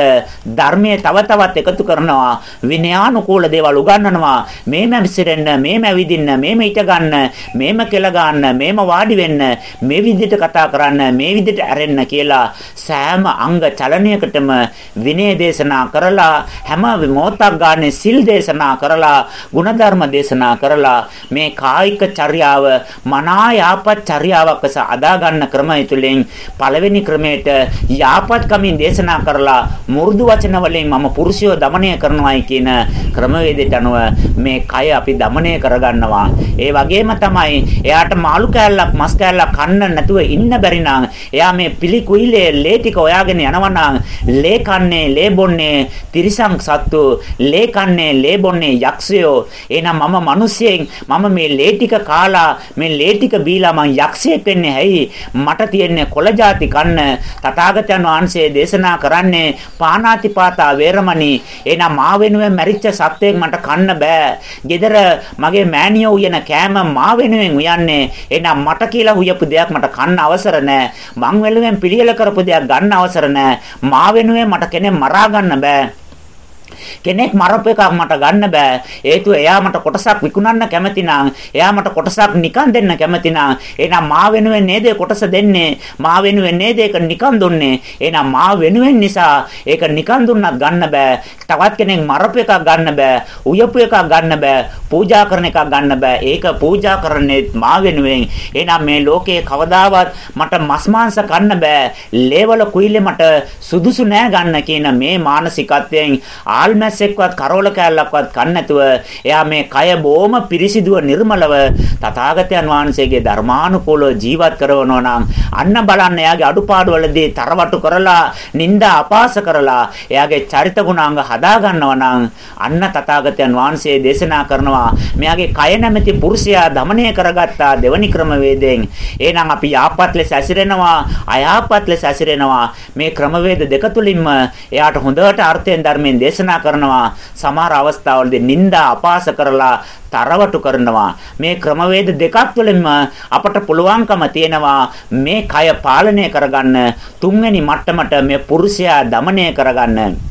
ධර්මයේ තව තවත් එකතු කරනවා විනයානුකූල දේවල් උගන්වනවා මේම ඇසිරෙන්න මේම ඇවිදින්න මේම හිට ගන්න මේම කෙල ගන්න මේම වාඩි වෙන්න මේ විදිහට කතා කරන්න මේ විදිහට ඇරෙන්න කියලා සෑම අංග චලනයකටම විනය දේශනා කරලා හැම මොහොතක් ගන්න සිල් දේශනා කරලා ಗುಣධර්ම දේශනා කරලා මේ කායික චර්යාව මනා යාපත් චර්යාවක් ලෙස අදා ගන්න ක්‍රමය තුලින් පළවෙනි ක්‍රමයට යාපත්කමින් දේශනා කරලා මු르දු වචන වලින් මම පුරුෂයව দমনය කරනවායි කියන ක්‍රමවේදයට අනුව මේ කය අපි দমনය කරගන්නවා. ඒ වගේම තමයි එයාට මාළු කෑල්ලක් මස් කෑල්ලක් කන්න නැතුව ඉන්න බැරි නම් එයා මේ පිළිකුයිලේ ලේ ටික ඔයාගෙන යනවා නම් ලේක කන්නේ ලේ බොන්නේ තිරිසන් සත්තු ලේ කන්නේ ලේ බොන්නේ යක්ෂයෝ. එහෙනම් මම මිනිස්සෙක් මම මේ ලේ ටික කාලා මේ ලේ ටික බීලා මං යක්ෂයෙක් වෙන්නේ ඇයි? මට තියෙන්නේ කොළ ಜಾති කන්න තථාගතයන් වහන්සේ දේශනා කරන්නේ පානාතිපාතා වේරමණී. එහෙනම් මා වෙනුවෙන් මැරිච්ච සත්වයෙක් මට කන්න බෑ. gedara මගේ මෑණියෝ උයන කෑම මා වෙනුවෙන් උයන්නේ. එහෙනම් මට කියලා උයපු දෙයක් මට කන්න අවසර නැහැ මං වෙනුවෙන් පිළියෙල කරපු දෙයක් ගන්න අවසර නැහැ මා වෙනුවෙන් මට කෙනෙක් මරා ගන්න බෑ. කෙනෙක් මරපු එකක් මට ගන්න බෑ. හේතුව එයා මට කොටසක් විකුණන්න කැමති නම්, එයා මට කොටසක් නිකන් දෙන්න කැමති නම්, එහෙනම් මා වෙනුවෙන් නේද කොටස දෙන්නේ? මා වෙනුවෙන් නේද ඒක නිකන් දුන්නේ? එහෙනම් මා වෙනුවෙන් නිසා ඒක නිකන් දුන්නත් ගන්න බෑ. තවත් කෙනෙක් මරපු එකක් ගන්න බෑ. උයපු එකක් ගන්න බෑ. පූජා කරන එකක් ගන්න බෑ. ඒක පූජා කරන්නේ මා වෙනුවෙන්. එහෙනම් මේ ලෝකයේ කවදාවත් මට මස් මාංශ කන්න බෑ. ලේවල කුයිලේ මට සුදුසු නෑ ගන්න කියන මේ මානසිකත්වයෙන් ආල් ගල් මැස්සෙක්වත් කරෝල කෑල්ලක්වත් කන්නේ නැතුව එයා මේ කය බොහොම පිරිසිදුව නිර්මලව තථාගතයන් වහන්සේගේ ධර්මානුකූලව ජීවත් කරනවා නම් අන්න බලන්න එයාගේ අඩුපාඩුවලදී තරවටු කරලා නිନ୍ଦා අපාස කරලා එයාගේ චරිත ගුණාංග හදා ගන්නවා නම් අන්න තථාගතයන් වහන්සේ දේශනා කරනවා මෙයාගේ කය නැමැති පුරුෂයා দমনය කරගත්තා දෙවනි ක්‍රමවේදයෙන්. එහෙනම් අපි යාපත් ලෙස ඇසිරෙනවා අයාපත් ලෙස ඇසිරෙනවා. මේ ක්‍රමවේද දෙක තුලින්ම එයාට හොඳට අර්ථයෙන් ධර්මයෙන් දේශනා නිନ୍ଦා කරනවා. සමහර අවස්ථාවලදී නිନ୍ଦා අපාස කරලා තරවටු කරනවා. මේ ක්‍රමවේද දෙකක් තුළින්ම අපට පුළුවන්කම තියෙනවා මේ කය පාලනය කරගන්න තුන්වෙනි මට්ටමට මේ පුරුෂයා দমনය කරගන්න.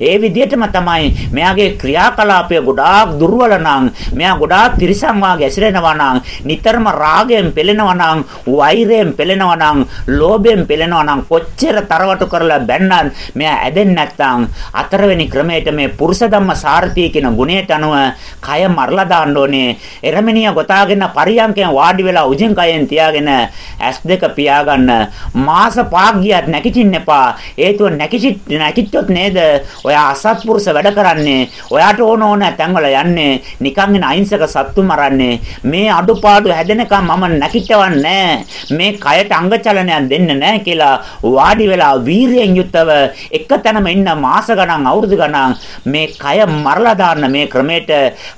ඒ විදිහටම තමයි මෙයාගේ ක්‍රියාකලාපය ගොඩාක් දුර්වල නම් මෙයා ගොඩාක් තිරිසන් වාගේ ඇසිරෙනවා නම් නිතරම රාගයෙන් පෙළෙනවා නම් වෛරයෙන් පෙළෙනවා නම් ලෝභයෙන් පෙළෙනවා නම් කොච්චර තරවටු කරලා බැන්නත් මෙයා ඇදෙන්නේ නැත්නම් අතරවෙනි ක්‍රමයට මේ පුරුෂ ධම්ම සාරතිය කියන ගුණයට අනුව කය මරලා දාන්න ඕනේ. එරමිනිය ගොතාගෙන පරියන්කෙන් වාඩි වෙලා උජින් කයෙන් තියාගෙන ඇස් දෙක පියාගන්න. මාස පහක් ගියත් නැගිටින්න එපා. හේතුව නැගිටින්නොත් නේද? ඔයා අසත්පුරුෂ වැඩ කරන්නේ. ඔයාට ඕන ඕන තැන්වල යන්නේ. නිකන් එන අහිංසක සත්තු මරන්නේ. මේ අඩුපාඩු හැදෙනකම් මම නැකිටවන්නේ මේ කයට අංග චලනයක් දෙන්නේ නැහැ කියලා වාඩි වෙලා වීරියෙන් යුක්තව එක තැනම ඉන්න මාස ගණන් අවුරුදු ගණන් මේ කය මරලා දාන්න මේ ක්‍රමයට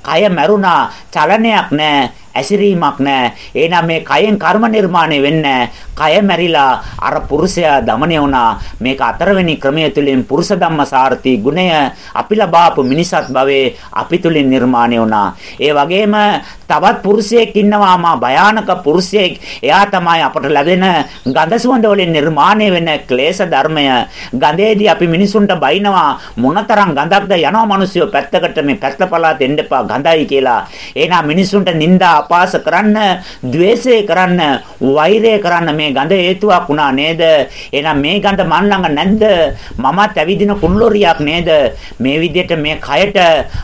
කය මැරුණා චලනයක් නැහැ ඇසිරීමක් නැහැ. එහෙනම් මේ කයෙන් කර්ම නිර්මාණය වෙන්නේ කය මැරිලා අර පුරුෂයා দমনය වුණා. මේක අතරවෙනි ක්‍රමය තුලින් පුරුෂ ධම්මසාර්ථී ගුණය අපි ලබාපු මිනිසත් භවයේ අපි තුලින් නිර්මාණය වුණා. ඒ වගේම තවත් පුරුෂයෙක් ඉන්නවා මා භයානක පුරුෂයෙක්. එයා තමයි අපට ලැබෙන ගඳ සුවඳ වලින් නිර්මාණය වෙන ක්ලේශ ධර්මය. ගඳේදී අපි මිනිසුන්ට බයිනවා මොනතරම් ගඳක්ද යනවා මිනිස්සු පැත්තකට මේ පැත්ත පළාත් එන්න එපා ගඳයි කියලා. එහෙනම් මිනිසුන්ට නිඳා ආපාස කරන්න, ద్వේෂය කරන්න, වෛරය කරන්න මේ ගඳ හේතුවක් වුණා නේද? එහෙනම් මේ ගඳ මන් ළඟ නැද්ද? මමත් ඇවිදින කුල්ලොරියක් නේද? මේ විදිහට මේ කයට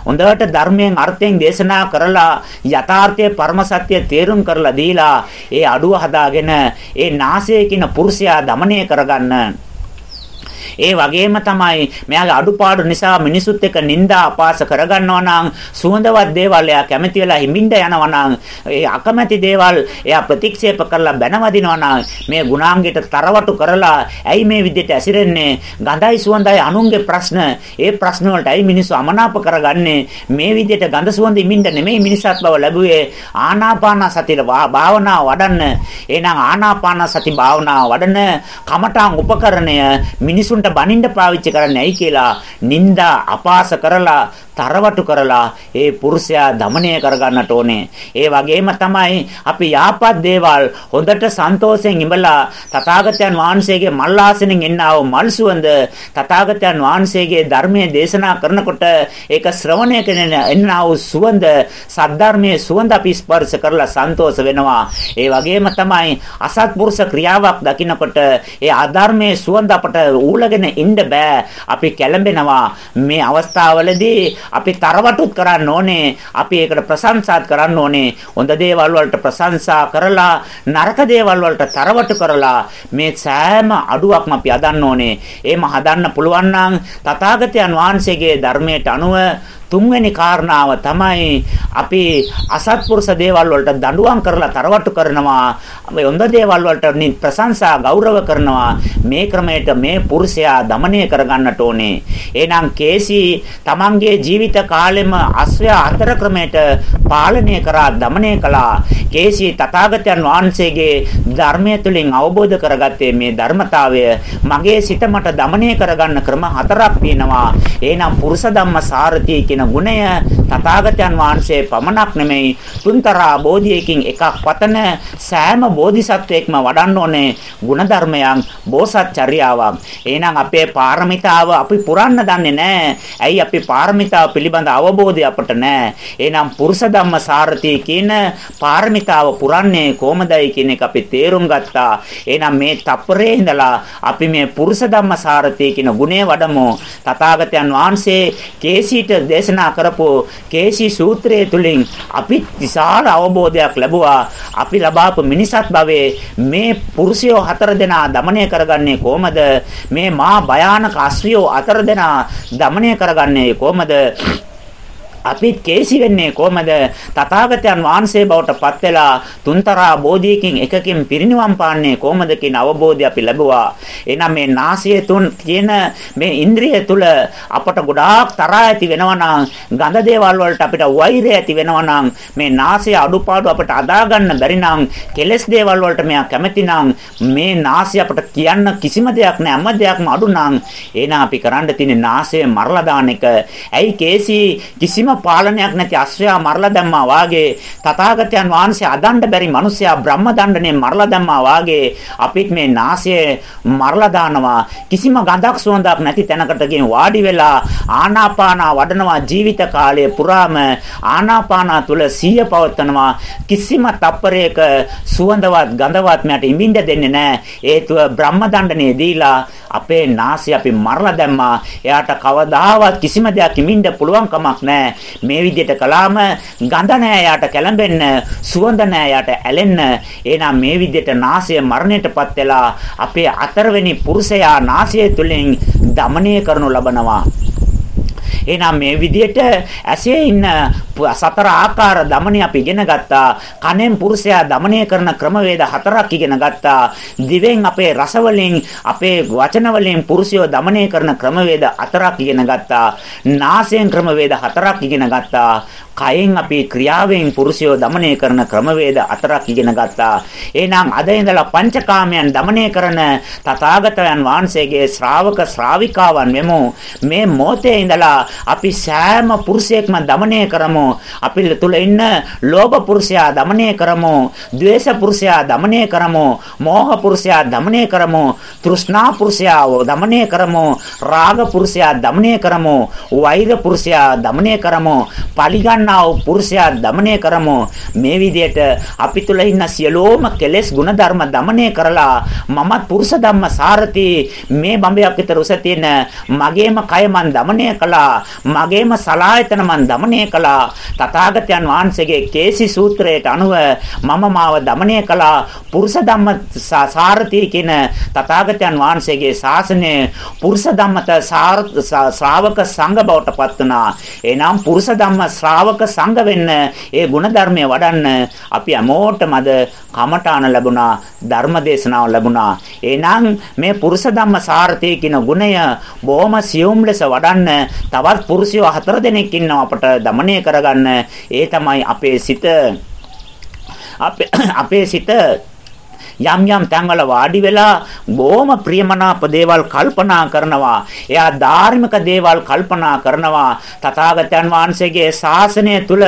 හොඳට ධර්මයෙන් අර්ථයෙන් දේශනා කරලා යථාර්ථයේ පරම සත්‍ය තේරුම් කරලා දීලා ඒ අඩුව හදාගෙන ඒ නාසය කියන පුරුෂයා দমনය කරගන්න ඒ වගේම තමයි මෙයාගේ අඩුපාඩු නිසා මිනිසුත් එක්ක නිନ୍ଦා අපාස කරගන්නවා නම් සුවඳවත් දේවල් එයා කැමති වෙලා හිමින්ද යනවා නම් ඒ අකමැති දේවල් එයා ප්‍රතික්ෂේප කරලා බැනවදිනවා නම් මේ ගුණාංගයට තරවටු කරලා ඇයි මේ විදිහට ඇසිරෙන්නේ? ගඳයි සුවඳයි අනුන්ගේ ප්‍රශ්න. ඒ ප්‍රශ්න වලටයි මිනිස්සු අමනාප කරගන්නේ. මේ විදිහට ගඳ සුවඳ ඉමින්ද නෙමෙයි මිනිසත් බව ලැබුවේ. ආනාපාන සතිය භාවනා වඩන්න. එහෙනම් ආනාපාන සති භාවනා වඩන කමඨාන් උපකරණය මිනිසුන්ට තමන්ට බනින්න පාවිච්චි කරන්නේ ඇයි කියලා නිନ୍ଦා අපාස කරලා තරවටු කරලා ඒ පුරුෂයා দমনය කරගන්නට ඕනේ. ඒ වගේම තමයි අපි යහපත් දේවල් හොඳට සන්තෝෂයෙන් ඉඹලා තථාගතයන් වහන්සේගේ මල් ආසනෙන් එන්නව මල් සුවඳ තථාගතයන් වහන්සේගේ ධර්මයේ දේශනා කරනකොට ඒක ශ්‍රවණය කරන එන්නව සුවඳ සද්ධර්මයේ සුවඳ අපි ස්පර්ශ කරලා සන්තෝෂ වෙනවා. ඒ වගේම තමයි අසත්පුරුෂ ක්‍රියාවක් දකිනකොට ඒ අධර්මයේ සුවඳ අපට ඌලගෙන ඉන්න බෑ. අපි කැළඹෙනවා. මේ අවස්ථාවවලදී අපි තරවටුත් කරන්න ඕනේ. අපි ඒකට ප්‍රශංසාත් කරන්න ඕනේ. හොඳ දේවල් වලට ප්‍රශංසා කරලා නරක දේවල් වලට තරවටු කරලා මේ සෑම අඩුවක්ම අපි හදන්න ඕනේ. එහෙම හදන්න පුළුවන් නම් තථාගතයන් වහන්සේගේ ධර්මයට අනුව තුන්වෙනි කාරණාව තමයි අපි අසත්පුරුෂ දේවල් වලට දඬුවම් කරලා තරවට්ටු කරනවා. මේ හොඳ දේවල් වලට ප්‍රශංසා ගෞරව කරනවා. මේ ක්‍රමයට මේ පුරුෂයා দমনය කරගන්නට ඕනේ. එහෙනම් කේසි තමන්ගේ ජීවිත කාලෙම අස්වැ අතර ක්‍රමයට පාලනය කරා দমনය කළා. කේසි තථාගතයන් වහන්සේගේ ධර්මය තුලින් අවබෝධ කරගත්තේ මේ ධර්මතාවය මගේ සිත මට দমনය කරගන්න ක්‍රම හතරක් පේනවා එහෙනම් පුරුෂ ධම්ම සාරතිය කියන ගුණය තථාගතයන් වහන්සේ පමණක් නෙමෙයි තුන්තරා බෝධියකින් එකක් පතන සෑම බෝධිසත්වයෙක්ම වඩන්න ඕනේ ಗುಣධර්මයන් බෝසත්චර්යාවක්. එහෙනම් අපේ පාරමිතාව අපි පුරන්න දන්නේ නැහැ. ඇයි අපි පාරමිතාව පිළිබඳ අවබෝධය අපට නැහැ. එහෙනම් පුරුෂ ධම්ම සාරතිය කියන පාරමිතාව පුරන්නේ කොහොමදයි කියන එක අපි තේරුම් ගත්තා. එහෙනම් මේ තප්පරේ ඉඳලා අපි මේ පුරුෂ ධම්ම සාරතිය කියන ගුණය වඩමු. තථාගතයන් වහන්සේ කේසීට දේශනා කරපු කේසි සූත්‍රය තුලින් අපි විශාල අවබෝධයක් ලැබුවා. අපි ලබාපු මිනිසත් භවයේ මේ පුරුෂයෝ හතර දෙනා দমনය කරගන්නේ කොහමද? මේ මා භයානක අස්වියෝ හතර දෙනා দমনය කරගන්නේ කොහමද? අපිත් කේසි වෙන්නේ කොහමද? තථාගතයන් වහන්සේ බවට පත් වෙලා තුන්තරා බෝධියකින් එකකින් පිරිනිවන් පාන්නේ කොහමද කියන අවබෝධය අපි ලැබුවා. එහෙනම් මේ නාසය තුන් කියන මේ ඉන්ද්‍රිය තුල අපට ගොඩාක් තරහා ඇති වෙනවා නම් ගඳ දේවල් වලට අපිට වෛරය ඇති වෙනවා නම් මේ නාසය අඩුපාඩු අපට අදා ගන්න බැරි නම් කෙලස් දේවල් වලට මෙයා කැමති නම් මේ නාසය අපට කියන්න කිසිම දෙයක් නෑ හැම දෙයක්ම අඩු නම් එහෙනම් අපි කරන්න තියෙන්නේ නාසය මරලා දාන එක. ඇයි කේසි කිසිම පාලනයක් නැති අශ්‍රයා මරලා දැම්මා වාගේ තථාගතයන් වහන්සේ අදණ්ඩ බැරි මිනිසයා බ්‍රහ්ම දණ්ඩනේ මරලා දැම්මා වාගේ අපිත් මේ නාසය මරලා දානවා කිසිම ගඳක් සුවඳක් නැති තැනකට ගෙන වාඩි වෙලා ආනාපාන වඩනවා ජීවිත කාලය පුරාම ආනාපාන තුල සිහිය පවත්නවා කිසිම තප්පරයක සුවඳවත් ගඳවත් මට ඉඹින්න දෙන්නේ නැහැ හේතුව බ්‍රහ්ම දණ්ඩනේ දීලා අපේ නාසය අපි මරලා දැම්මා. එයාට කවදාවත් කිසිම දෙයක් ඉමින්න පුළුවන් කමක් නැහැ. මේ විදිහට කළාම ගඳ නෑ යාට කැළඹෙන්න සුවඳ නෑ යාට ඇලෙන්න. එහෙනම් මේ විදිහට නාසය මරණයටපත් වෙලා අපේ අතරවෙනි පුරුෂයා නාසය තුලින් දමණය කරනු ලබනවා. එහෙනම් මේ විදිහට ඇසේ ඉන්න සතර ආකාර দমনය අපි ඉගෙන ගත්තා. කනෙන් පුරුෂයා দমনය කරන ක්‍රමවේද හතරක් ඉගෙන ගත්තා. දිවෙන් අපේ රස අපේ වචන වලින් පුරුෂයෝ দমনය කරන ක්‍රමවේද හතරක් ඉගෙන ගත්තා. නාසයෙන් ක්‍රමවේද හතරක් ඉගෙන ගත්තා. කයෙන් අපි ක්‍රියාවෙන් පුරුෂයෝ দমনය කරන ක්‍රමවේද අතරක් ඉගෙන ගත්තා. එහෙනම් අද ඉඳලා පංචකාමයන් দমনය කරන තථාගතයන් වහන්සේගේ ශ්‍රාවක ශ්‍රාවිකාවන් වෙමු. මේ මොහොතේ ඉඳලා අපි සෑම පුරුෂයෙක්ම দমনය කරමු. අපි තුල ඉන්න ලෝභ පුරුෂයා দমনය කරමු. ද්වේෂ පුරුෂයා দমনය කරමු. මෝහ පුරුෂයා দমনය කරමු. තෘෂ්ණා පුරුෂයා দমনය කරමු. රාග පුරුෂයා দমনය කරමු. වෛර පුරුෂයා দমনය කරමු. පලිගන්න කරන්නා වූ පුරුෂයා দমনය කරමු. මේ විදිහට අපි තුල ඉන්න සියලෝම කෙලෙස් ಗುಣධර්ම দমনය කරලා මමත් පුරුෂ ධම්ම සාරති. මේ බඹයක් විතර උස තියෙන මගේම කය මන් দমনය කළා. මගේම සලායතන මන් দমনය කළා. තථාගතයන් වහන්සේගේ කේසි සූත්‍රයට අනුව මම මාව দমনය කළා. පුරුෂ ධම්ම සාරති කියන තථාගතයන් වහන්සේගේ ශාසනය පුරුෂ ධම්මත ශ්‍රාවක සංඝ බවට පත් වුණා. එනම් පුරුෂ ධම්ම ශ්‍රාවක ඕක සංග වෙන්න ඒ ಗುಣධර්මය වඩන්න අපි හැමෝටම අද කමඨාන ලැබුණා ධර්ම දේශනාව ලැබුණා. එහෙනම් මේ පුරුෂ ධම්ම සාරතේ කියන ගුණය බොහොම සියුම් ලෙස වඩන්න තවත් පුරුෂයෝ හතර දෙනෙක් ඉන්නවා අපට দমনය කරගන්න. ඒ තමයි අපේ සිත. අපේ සිත යම් යම් තැන්වල වාඩි වෙලා බොහොම ප්‍රියමනාප දේවල් කල්පනා කරනවා. එයා ධාර්මික දේවල් කල්පනා කරනවා. තථාගතයන් වහන්සේගේ ශාසනය තුල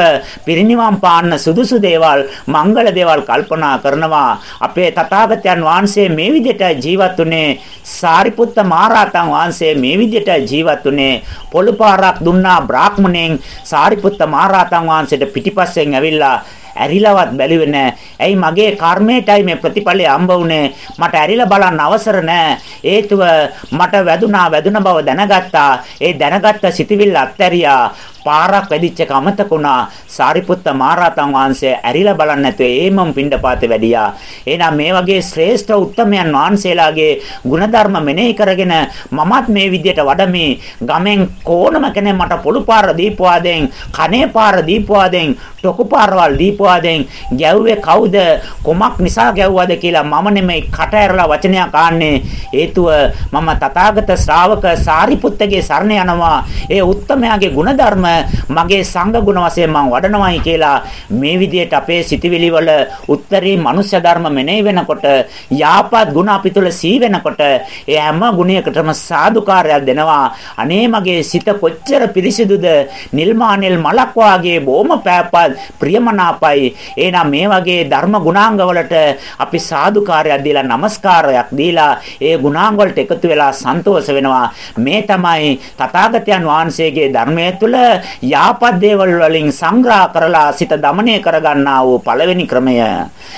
පිරිනිවන් පාන්න සුදුසු දේවල්, මංගල දේවල් කල්පනා කරනවා. අපේ තථාගතයන් වහන්සේ මේ විදිහට ජීවත් වුණේ සාරිපුත්ත මහරහතන් වහන්සේ මේ විදිහට ජීවත් වුණේ පොළු පාරක් දුන්නා බ්‍රාහ්මණයෙන් සාරිපුත්ත මහරහතන් වහන්සේට පිටිපස්සෙන් ඇවිල්ලා ඇරිලවත් බැලුවේ නැහැ. ඇයි මගේ කර්මයටයි මේ ප්‍රතිඵලය හම්බ වුනේ. මට ඇරිලා බලන්න අවසර නැහැ. හේතුව මට වැදුනා වැදුන බව දැනගත්තා. ඒ දැනගත්ත සිටිවිල්ල අත්හැරියා. පාරක් වැඩිච්ච කමතකුණා සාරිපුත්ත මහරහතන් වහන්සේ ඇරිලා බලන්න නැතුව ඒමම් පිණ්ඩපාතේ වැඩියා. එහෙනම් මේ වගේ ශ්‍රේෂ්ඨ උත්තමයන් වහන්සේලාගේ ಗುಣධර්ම මෙනෙහි කරගෙන මමත් මේ විදියට වඩමි. ගමෙන් කොනම කෙනෙක් මට පොළු පාර දීපුවාදෙන්, කනේ පාර දීපුවාදෙන්, ටොකු පාරවල් දීපුවාදෙන් ගැව්වේ කවුද? කොමක් නිසා ගැව්වද කියලා මම නෙමෙයි කට ඇරලා වචනයක් ආන්නේ. හේතුව මම තථාගත ශ්‍රාවක සාරිපුත්තගේ සරණ යනවා. ඒ උත්තමයාගේ ಗುಣධර්ම මගේ සංඝ ගුණ වශයෙන් මම වඩනවායි කියලා මේ විදිහට අපේ සිටිවිලි වල උත්තරී මනුෂ්‍ය ධර්ම මෙනෙහි වෙනකොට යාපත් ගුණ අපි තුල සී වෙනකොට ඒ හැම ගුණයකටම සාදුකාරයක් දෙනවා අනේ මගේ සිත කොච්චර පිරිසිදුද නිල්මානෙල් මලක් වාගේ බොහොම පෑපත් ප්‍රියමනාපයි අවශ්‍යයි. එහෙනම් මේ වගේ ධර්ම ගුණාංග වලට අපි සාදුකාරයක් දීලා নমස්කාරයක් දීලා ඒ ගුණාංග වලට එකතු වෙලා සන්තෝෂ වෙනවා. මේ තමයි තථාගතයන් වහන්සේගේ ධර්මයේ තුල යාපත් දේවල් වලින් සංග්‍රහ කරලා සිත দমনය කරගන්නා වූ පළවෙනි ක්‍රමය.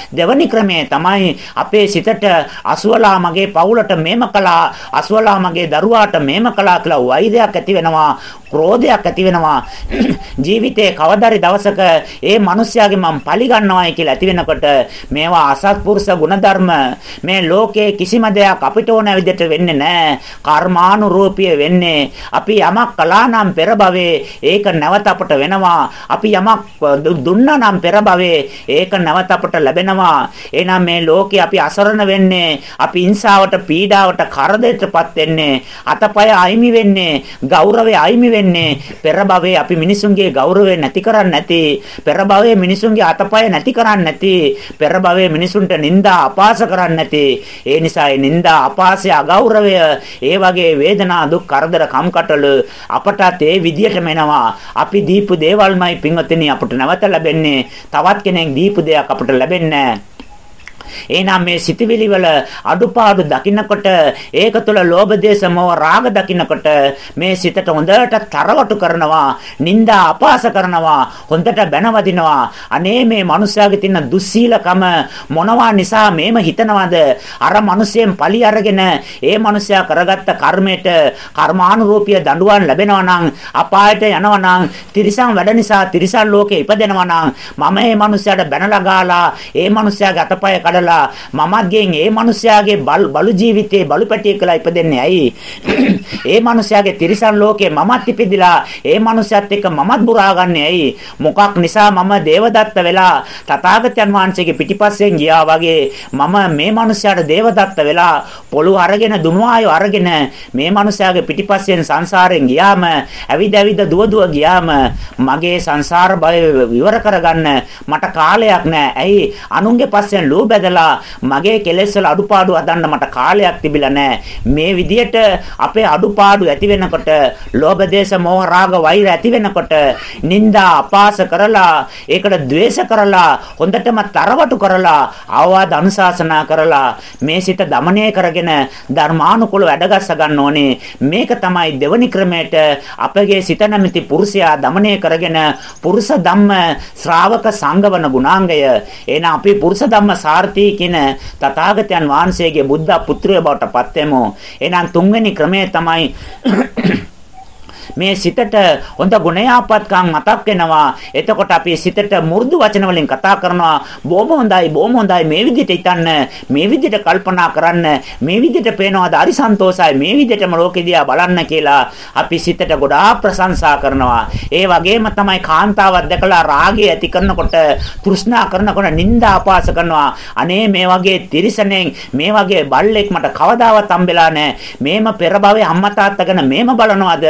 දෙවැනි ක්‍රමය තමයි අපේ සිතට අසුවලා මගේ පවුලට මේම කළා අසුවලා මගේ දරුවාට මේම කළා කියලා වෛරයක් ඇති වෙනවා ක්‍රෝධයක් ඇති වෙනවා. ජීවිතේ කවදාරි දවසක ඒ මිනිස්යාගේ මම පලි ගන්නවායි කියලා ඇති වෙනකොට මේවා අසත්පුරුෂ ගුණධර්ම මේ ලෝකේ කිසිම දෙයක් අපිට ඕන විදිහට වෙන්නේ නැහැ. කර්මානුරූපී වෙන්නේ. අපි යමක් කළා නම් පෙර භවයේ ඒක නැවත අපට වෙනවා. අපි යමක් දුන්නා නම් පෙර භවයේ ඒක නැවත අපට ලැබෙනවා. එහෙනම් මේ ලෝකේ අපි අසරණ වෙන්නේ, අපි හිංසාවට, පීඩාවට, කරදරයටපත් වෙන්නේ, අතපය අයිමි වෙන්නේ, ගෞරවය අයිමි වෙන්නේ පෙර භවයේ අපි මිනිසුන්ගේ ගෞරවය නැති කරන්නේ නැති පෙර භවයේ මිනිසුන්ගේ අතපය නැති කරන්නේ නැති පෙර භවයේ මිනිසුන්ට නිନ୍ଦා අපාස කරන්නේ නැති ඒ නිසා ඒ නිନ୍ଦා අපාසය අගෞරවය ඒ වගේ වේදනා දුක් කරදර කම්කටොළු අපටත් ඒ විදියටම එනවා. අපි දීපු දේවල්මයි පින්වත්නි අපට නැවත ලැබෙන්නේ. තවත් කෙනෙක් දීපු දෙයක් අපට ලැබෙන්නේ නැහැ. එහෙනම් මේ සිතවිලි වල අඩුපාඩු දකින්නකොට ඒක තුළ ලෝභ දේශ මොහ රාග දකින්නකොට මේ සිතට හොඳට තරවටු කරනවා නිന്ദා අපාස කරනවා හොඳට බැනවදිනවා. අනේ මේ මිනිස්යාගේ තියෙන දුස්සීලකම මොනවා නිසා මේම හිතනවද? අර මිනිසෙන් පලි අරගෙන ඒ මිනිසයා කරගත්ත කර්මයට කර්මානුරූපීය දඬුවම් ලැබෙනවා නම් අපායට යනවා නම් තිරිසන් වැඩ නිසා තිරිසන් ලෝකේ ඉපදෙනවා නම් මම මේ මිනිසයාට බැනලා ගාලා ඒ මිනිසයාගේ අතපය කඩ කරලා මමත් ගෙන් ඒ මිනිස්යාගේ බලු ජීවිතේ බලු පැටියෙක් කියලා ඉපදෙන්නේ ඇයි? ඒ මිනිස්යාගේ තිරිසන් ලෝකේ මමත් ඉපදිලා ඒ මිනිස්යාත් එක්ක මමත් බුරාගන්නේ ඇයි? මොකක් නිසා මම දේවදත්ත වෙලා තථාගතයන් වහන්සේගේ පිටිපස්සෙන් ගියා වගේ මම මේ මිනිස්යාට දේවදත්ත වෙලා පොළු අරගෙන දුනුආයෝ අරගෙන මේ මිනිස්යාගේ පිටිපස්සෙන් සංසාරෙන් ගියාම ඇවිද ඇවිද දුව දුව ගියාම මගේ සංසාර බය විවර කරගන්න මට කාලයක් නැහැ. ඇයි? අනුන්ගේ පස්සෙන් ලෝ බැද වෙලා මගේ කෙලෙස් වල අඩුපාඩු හදන්න මට කාලයක් තිබිලා නැහැ. මේ විදියට අපේ අඩුපාඩු ඇති වෙනකොට ලෝභ දේශ මොහ රාග වෛර ඇති වෙනකොට නිന്ദා අපාස කරලා ඒකට ද්වේෂ කරලා හොඳටම තරවටු කරලා ආවාද අනුශාසනා කරලා මේ සිත দমনය කරගෙන ධර්මානුකූල වැඩගස්ස ගන්න ඕනේ. මේක තමයි දෙවනි ක්‍රමයට අපගේ සිත නැමැති පුරුෂයා দমনය කරගෙන පුරුෂ ධම්ම ශ්‍රාවක සංගවන ගුණාංගය එන අපි පුරුෂ ධම්ම සාර්ථි ඇති කියන තථාගතයන් වහන්සේගේ බුද්ධ පුත්‍රය බවට පත් වෙමු. එහෙනම් තුන්වෙනි ක්‍රමය තමයි මේ සිතට හොඳ ගුණයාපත්කම් මතක් වෙනවා. එතකොට අපි සිතට මු르දු වචන වලින් කතා කරනවා. බොහොම හොඳයි, බොහොම හොඳයි මේ විදිහට හිතන්න, මේ විදිහට කල්පනා කරන්න, මේ විදිහට පේනවාද හරි සන්තෝසයි, මේ විදිහටම ලෝකෙදියා බලන්න කියලා අපි සිතට ගොඩාක් ප්‍රශංසා කරනවා. ඒ වගේම තමයි කාන්තාවක් දැකලා රාගය ඇති කරනකොට, තෘෂ්ණා කරනකොට නිନ୍ଦා අපාස කරනවා. අනේ මේ වගේ තිරිසනෙන් මේ වගේ බල්ලෙක් මට කවදාවත් හම්බෙලා නැහැ. මේම පෙර භවයේ අම්මා තාත්තා ගැන මේම බලනවාද?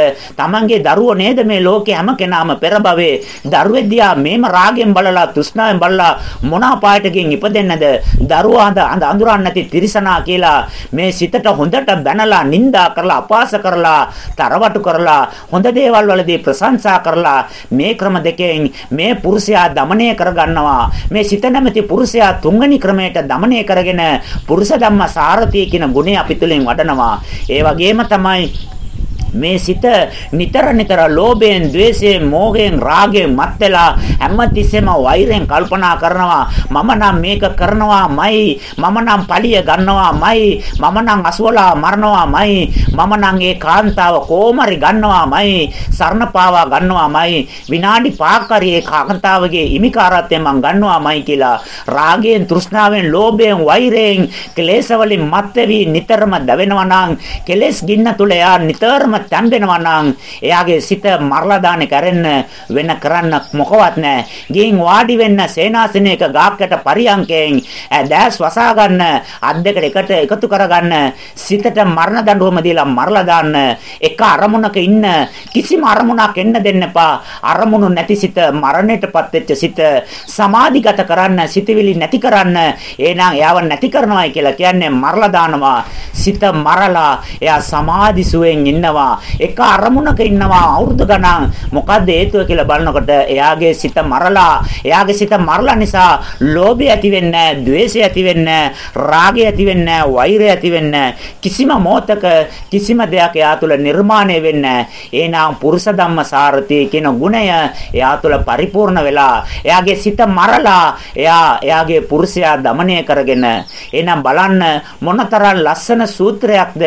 තමන්ගේ දරුවෝ නේද මේ ලෝකේ හැම කෙනාම පෙර භවයේ? දරුවෙක් දිහා මේම රාගෙන් බලලා තෘෂ්ණාවෙන් බලලා මොන අපායට ගින් ඉපදෙන්නද? දරුවා අඳ අඳුරන්නේ නැති තිරිසනා කියලා මේ සිතට හොඳට බැනලා නිඳා කරලා අපාස කරලා තරවටු කරලා හොඳ දේවල් වලදී ප්‍රශංසා කරලා මේ ක්‍රම දෙකෙන් මේ පුරුෂයා দমনය කරගන්නවා. මේ සිත නැමැති පුරුෂයා තුන්වෙනි ක්‍රමයට দমনය කරගෙන පුරුෂ ධම්ම සාරතිය කියන ගුණය අපි තුලින් වඩනවා. ඒ වගේම තමයි මේ සිත නිතර නිතර ලෝභයෙන්, ద్వේෂයෙන්, මෝහයෙන්, රාගයෙන් මත් වෙලා හැමතිස්සෙම වෛරයෙන් කල්පනා කරනවා. මම නම් මේක කරනවාමයි මම නම් පලිය ගන්නවාමයි මම නම් අසුවලා මරනවාමයි මම නම් ඒ කාන්තාව කොමරි ගන්නවාමයි සරණ පාවා ගන්නවාමයි විනාඩි 5ක් හරි ඒ කාන්තාවගේ ඉමිකාරත්වයෙන් මං ගන්නවාමයි කියලා. රාගයෙන් තෘෂ්ණාවෙන් ලෝභයෙන් වෛරයෙන් ක්ලේශ වලින් මත් වෙවි නිතරම දවෙනවා නම් කෙලෙස් ගින්න තුල එයා නිතරම තැම්බෙනවා නම් එයාගේ සිත මරලා දාන්නේ කරන්න වෙන කරන්න මොකවත් නැහැ. ගින් වාඩි වෙන්න සේනාසනයක ගාක්කට පරියන්කෙන් දැස් වසා ගන්න අත් දෙකට එකට එකතු කරගන්න සිතට මරණ දඬුවම දීලා මරලා දාන්න එක අරමුණක ඉන්න කිසිම අරමුණක් එන්න දෙන්න එපා. අරමුණු නැති සිත මරණයටපත් වෙච්ච සිත සමාධිගත කරන්න සිතවිලි නැති කරන්න එහෙනම් එයාව නැති කරනවායි කියලා කියන්නේ මරලා දානවා. සිත මරලා එයා සමාධි සුවෙන් ඉන්නවා එක අරමුණක ඉන්නවා. අවුරුදු ගණන්. මොකද හේතුව කියලා බලනකොට එයාගේ සිත මරලා එයාගේ සිත මරලා නිසා ලෝභය ඇති වෙන්නේ නැහැ ද්වේෂය ඇති වෙන්නේ නැහැ රාගය ඇති වෙන්නේ නැහැ වෛරය ඇති වෙන්නේ නැහැ. කිසිම මොහතක කිසිම දෙයක් එයා තුළ නිර්මාණය වෙන්නේ නැහැ. එනම් පුරුෂ ධම්ම සාරති කියන ගුණය එයා තුළ පරිපූර්ණ වෙලා එයාගේ සිත මරලා එයා එයාගේ පුරුෂයා দমনය කරගෙන එනම් බලන්න මොනතරම් ලස්සන සූත්‍රයක්ද?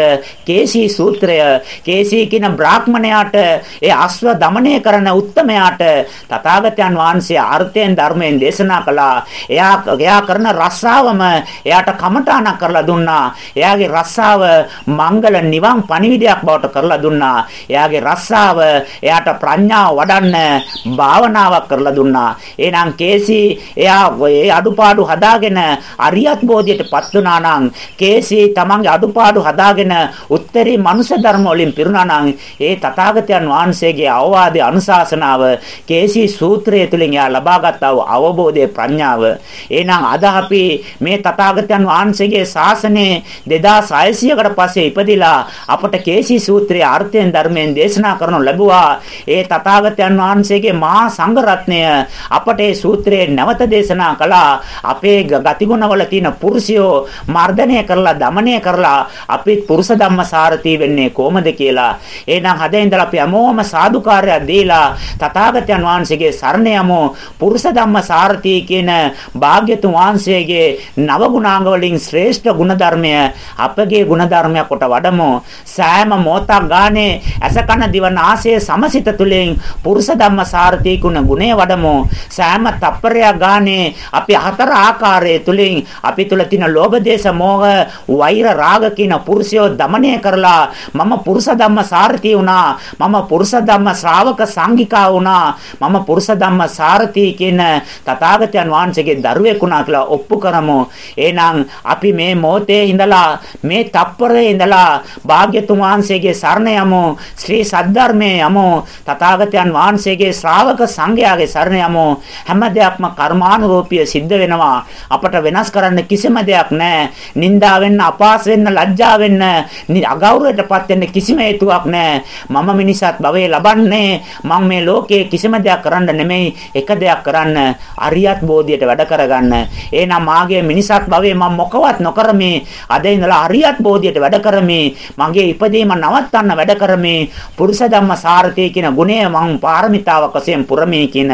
කේසී සූත්‍රය. කේසී සුවිශී කියන බ්‍රාහ්මණයාට ඒ අස්ව দমনය කරන උත්තමයාට තථාගතයන් වහන්සේ අර්ථයෙන් ධර්මයෙන් දේශනා කළා. එයා එයා කරන රස්සාවම එයාට කමඨාණක් කරලා දුන්නා. එයාගේ රස්සාව මංගල නිවන් පණිවිඩයක් බවට කරලා දුන්නා. එයාගේ රස්සාව එයාට ප්‍රඥාව වඩන්න භාවනාවක් කරලා දුන්නා. එහෙනම් කේසි එයා ඒ අඩුපාඩු හදාගෙන අරියත් බෝධියටපත් වුණා නම් කේසි තමන්ගේ අඩුපාඩු හදාගෙන උත්තරී මනුෂ්‍ය ධර්ම වලින් පිරුණා කරනවා නම් ඒ තථාගතයන් වහන්සේගේ අවවාදය අනුශාසනාව කේසී සූත්‍රය තුලින් යා ලබාගත්තා වූ අවබෝධයේ ප්‍රඥාව. එහෙනම් අද අපි මේ තථාගතයන් වහන්සේගේ ශාසනයේ 2600කට පස්සේ ඉපදිලා අපට කේසී සූත්‍රයේ අර්ථයෙන් ධර්මයෙන් දේශනා කරනු ලැබුවා. ඒ තථාගතයන් වහන්සේගේ මහා සංඝ රත්නය අපට ඒ සූත්‍රයේ නැවත දේශනා කළා. අපේ ගතිගුණවල තියෙන පුරුෂයෝ මර්ධනය කරලා දමනය කරලා අපි පුරුෂ ධම්මසාරති වෙන්නේ කොහොමද කියලා කියලා. එහෙනම් හදෙන් ඉඳලා අපි හැමෝම සාදුකාරයක් දීලා තථාගතයන් වහන්සේගේ සරණ යමු. පුරුෂ ධම්ම සාරථී කියන භාග්‍යතුන් වහන්සේගේ නව ගුණාංග වලින් ශ්‍රේෂ්ඨ ගුණධර්මය අපගේ ගුණධර්මයක් කොට වඩමු. සෑම මොහොතක් ගානේ ඇසකන දිවනාසය සමසිත තුලින් පුරුෂ ධම්ම සාරථී ගුණ ගුණය වඩමු. සෑම තප්පරයක් ගානේ අපි හතර ආකාරයේ තුලින් අපි තුල තියෙන ලෝභ දේශ මොහ වෛර රාග කියන පුරුෂයෝ দমনය කරලා මම පුරුෂ ධම්ම සාරති වුණා. මම පුරුෂ ධම්ම ශ්‍රාවක සංඝිකා වුණා. මම පුරුෂ ධම්ම සාරති කියන තථාගතයන් වහන්සේගේ දරුවෙක් වුණා කියලා ඔප්පු කරමු. එහෙනම් අපි මේ මොහොතේ ඉඳලා මේ තප්පරේ ඉඳලා භාග්‍යතුන් වහන්සේගේ සරණ යමු. ශ්‍රී සද්ධර්මයේ යමු. තථාගතයන් වහන්සේගේ ශ්‍රාවක සංඝයාගේ සරණ යමු. හැම දෙයක්ම කර්මානුරූපීව සිද්ධ වෙනවා. අපට වෙනස් කරන්න කිසිම දෙයක් නැහැ. නිന്ദා වෙන්න අපාස වෙන්න ලැජ්ජා වෙන්න අගෞරවයටපත් වෙන්න කිසිම හේතුවක් නැහැ මම මිනිසත් භවයේ ලබන්නේ. මම මේ ලෝකයේ කිසිම දෙයක් කරන්න නෙමෙයි. එක දෙයක් කරන්න. අරියත් බෝධියට වැඩ කරගන්න. එහෙනම් මාගේ මිනිසත් භවයේ මම මොකවත් නොකරමි. අද ඉඳලා අරියත් බෝධියට වැඩ කරමි. මගේ ඉපදීම නවත්තන්න වැඩ කරමි. පුරුෂ ධම්ම සාරතී කියන ගුණය මම පාරමිතාවක් වශයෙන් පුරමි කියන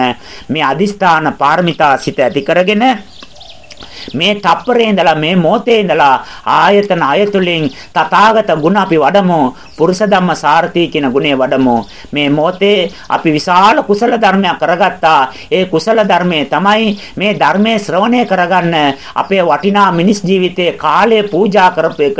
මේ අදිස්ථාන පාරමිතා සිත ඇති කරගෙන මේ තප්පරේ ඉඳලා මේ මොහොතේ ඉඳලා ආයතන අයතුලින් තථාගත ගුණ අපි වඩමු. පුරුෂ ධම්ම සාරති කියන ගුණය වඩමු. මේ මොහොතේ අපි විශාල කුසල ධර්මයක් කරගත්තා. ඒ කුසල ධර්මයේ තමයි මේ ධර්මයේ ශ්‍රවණය කරගන්න අපේ වටිනා මිනිස් ජීවිතයේ කාලය පූජා කරපු එක.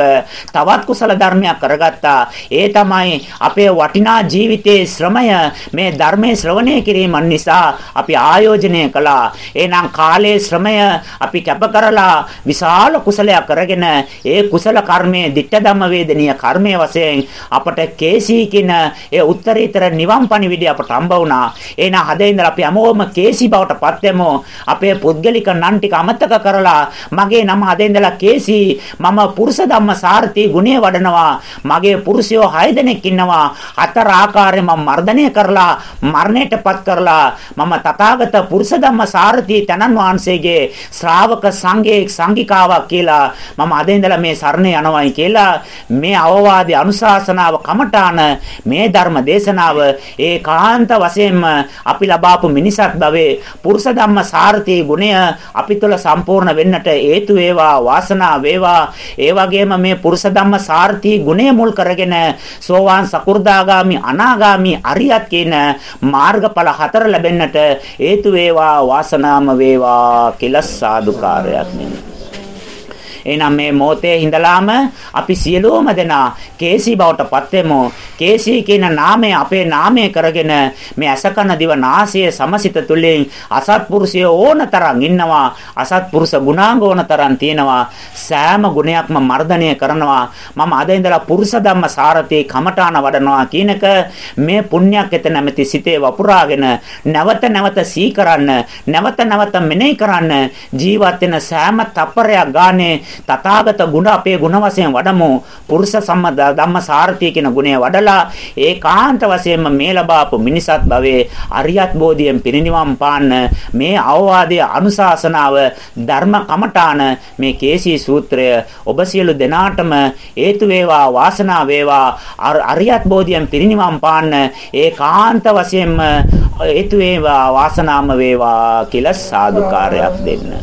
තවත් කුසල ධර්මයක් කරගත්තා. ඒ තමයි අපේ වටිනා ජීවිතයේ ශ්‍රමය. මේ ධර්මයේ ශ්‍රවණය කිරීම නිසා අපි ආයෝජනය කළා. එහෙනම් කාලයේ ශ්‍රමය අපි කැප කරලා විශාල කුසලයක් කරගෙන ඒ කුසල කර්මයේ ditta ධම්ම වේදනීය කර්මයේ වශයෙන් අපට කේසී කියන ඒ උත්තරීතර නිවන් පණිවිඩය අපට හම්බ වුණා. එහෙනම් හදේ ඉඳලා අපි හැමෝම කේසී බවට පත් වෙමු. අපේ පුද්ගලික නම් ටික අමතක කරලා මගේ නම හදේ ඉඳලා කේසී මම පුරුෂ ධම්ම සාර්ථී ගුණය වඩනවා. මගේ පුරුෂයෝ 6 දෙනෙක් ඉන්නවා. හතර ආකාරයෙන් මම මර්ධනය කරලා මරණයටපත් කරලා මම තථාගත පුරුෂ ධම්ම සාර්ථී තනන් වහන්සේගේ ශ්‍රාවක සංඝයෙක් සංඝිකාවක් කියලා මම අද ඉඳලා මේ සරණ යනවායි කියලා මේ අවවාදී අනුශාසන අනුශාසනාව කමඨාන මේ ධර්ම දේශනාව ඒකාන්ත වශයෙන්ම අපි ලබාපු මිනිසත් භවයේ පුරුෂ ධම්ම සාරති ගුණය අපි තුළ සම්පූර්ණ වෙන්නට හේතු වේවා වාසනාව වේවා. ඒ වගේම මේ පුරුෂ ධම්ම සාරති ගුණය මුල් කරගෙන සෝවාන් සකු르දාගාමි අනාගාමි අරියත් කියන මාර්ගඵල හතර ලැබෙන්නට හේතු වේවා වාසනාම වේවා කියලා සාදුකාරයක් නෙමෙයි එහෙනම් මේ මොහොතේ ඉඳලාම අපි සියලුම දෙනා කේසී බවට පත් වෙමු. කේසී කියන නාමය අපේ නාමය කරගෙන මේ අසකන දිව නාසය සමසිත තුලින් අසත්පුරුෂය ඕනතරම් ඉන්නවා. අසත්පුරුෂ ගුණාංග ඕනතරම් තියෙනවා. සෑම ගුණයක්ම මර්ධනය කරනවා. මම අද ඉඳලා පුරුෂ ධම්ම සාරතේ කමඨාන වඩනවා කියනක මේ පුණ්‍යක් එත නැමැති සිතේ වපුරාගෙන නැවත නැවත සී කරන්න නැවත නැවත මෙනෙහි කරන්න ජීවත් වෙන සෑම තප්පරයක් ගානේ තථාගත ගුණ අපේ ගුණ වශයෙන් වඩමු. පුරුෂ සම්මද ධම්ම සාර්ථී කියන ගුණය වඩලා ඒකාන්ත වශයෙන්ම මේ ලබාපු මිනිසත් භවයේ අරියත් බෝධියෙන් පිරිනිවන් පාන්න මේ අවවාදයේ අනුශාසනාව ධර්ම කමඨාන මේ කේසී සූත්‍රය ඔබ සියලු දෙනාටම හේතු වේවා වාසනාව වේවා අරියත් බෝධියෙන් පිරිනිවන් පාන්න ඒකාන්ත වශයෙන්ම හේතු වේවා වාසනාම වේවා කියලා සාදුකාරයක් දෙන්න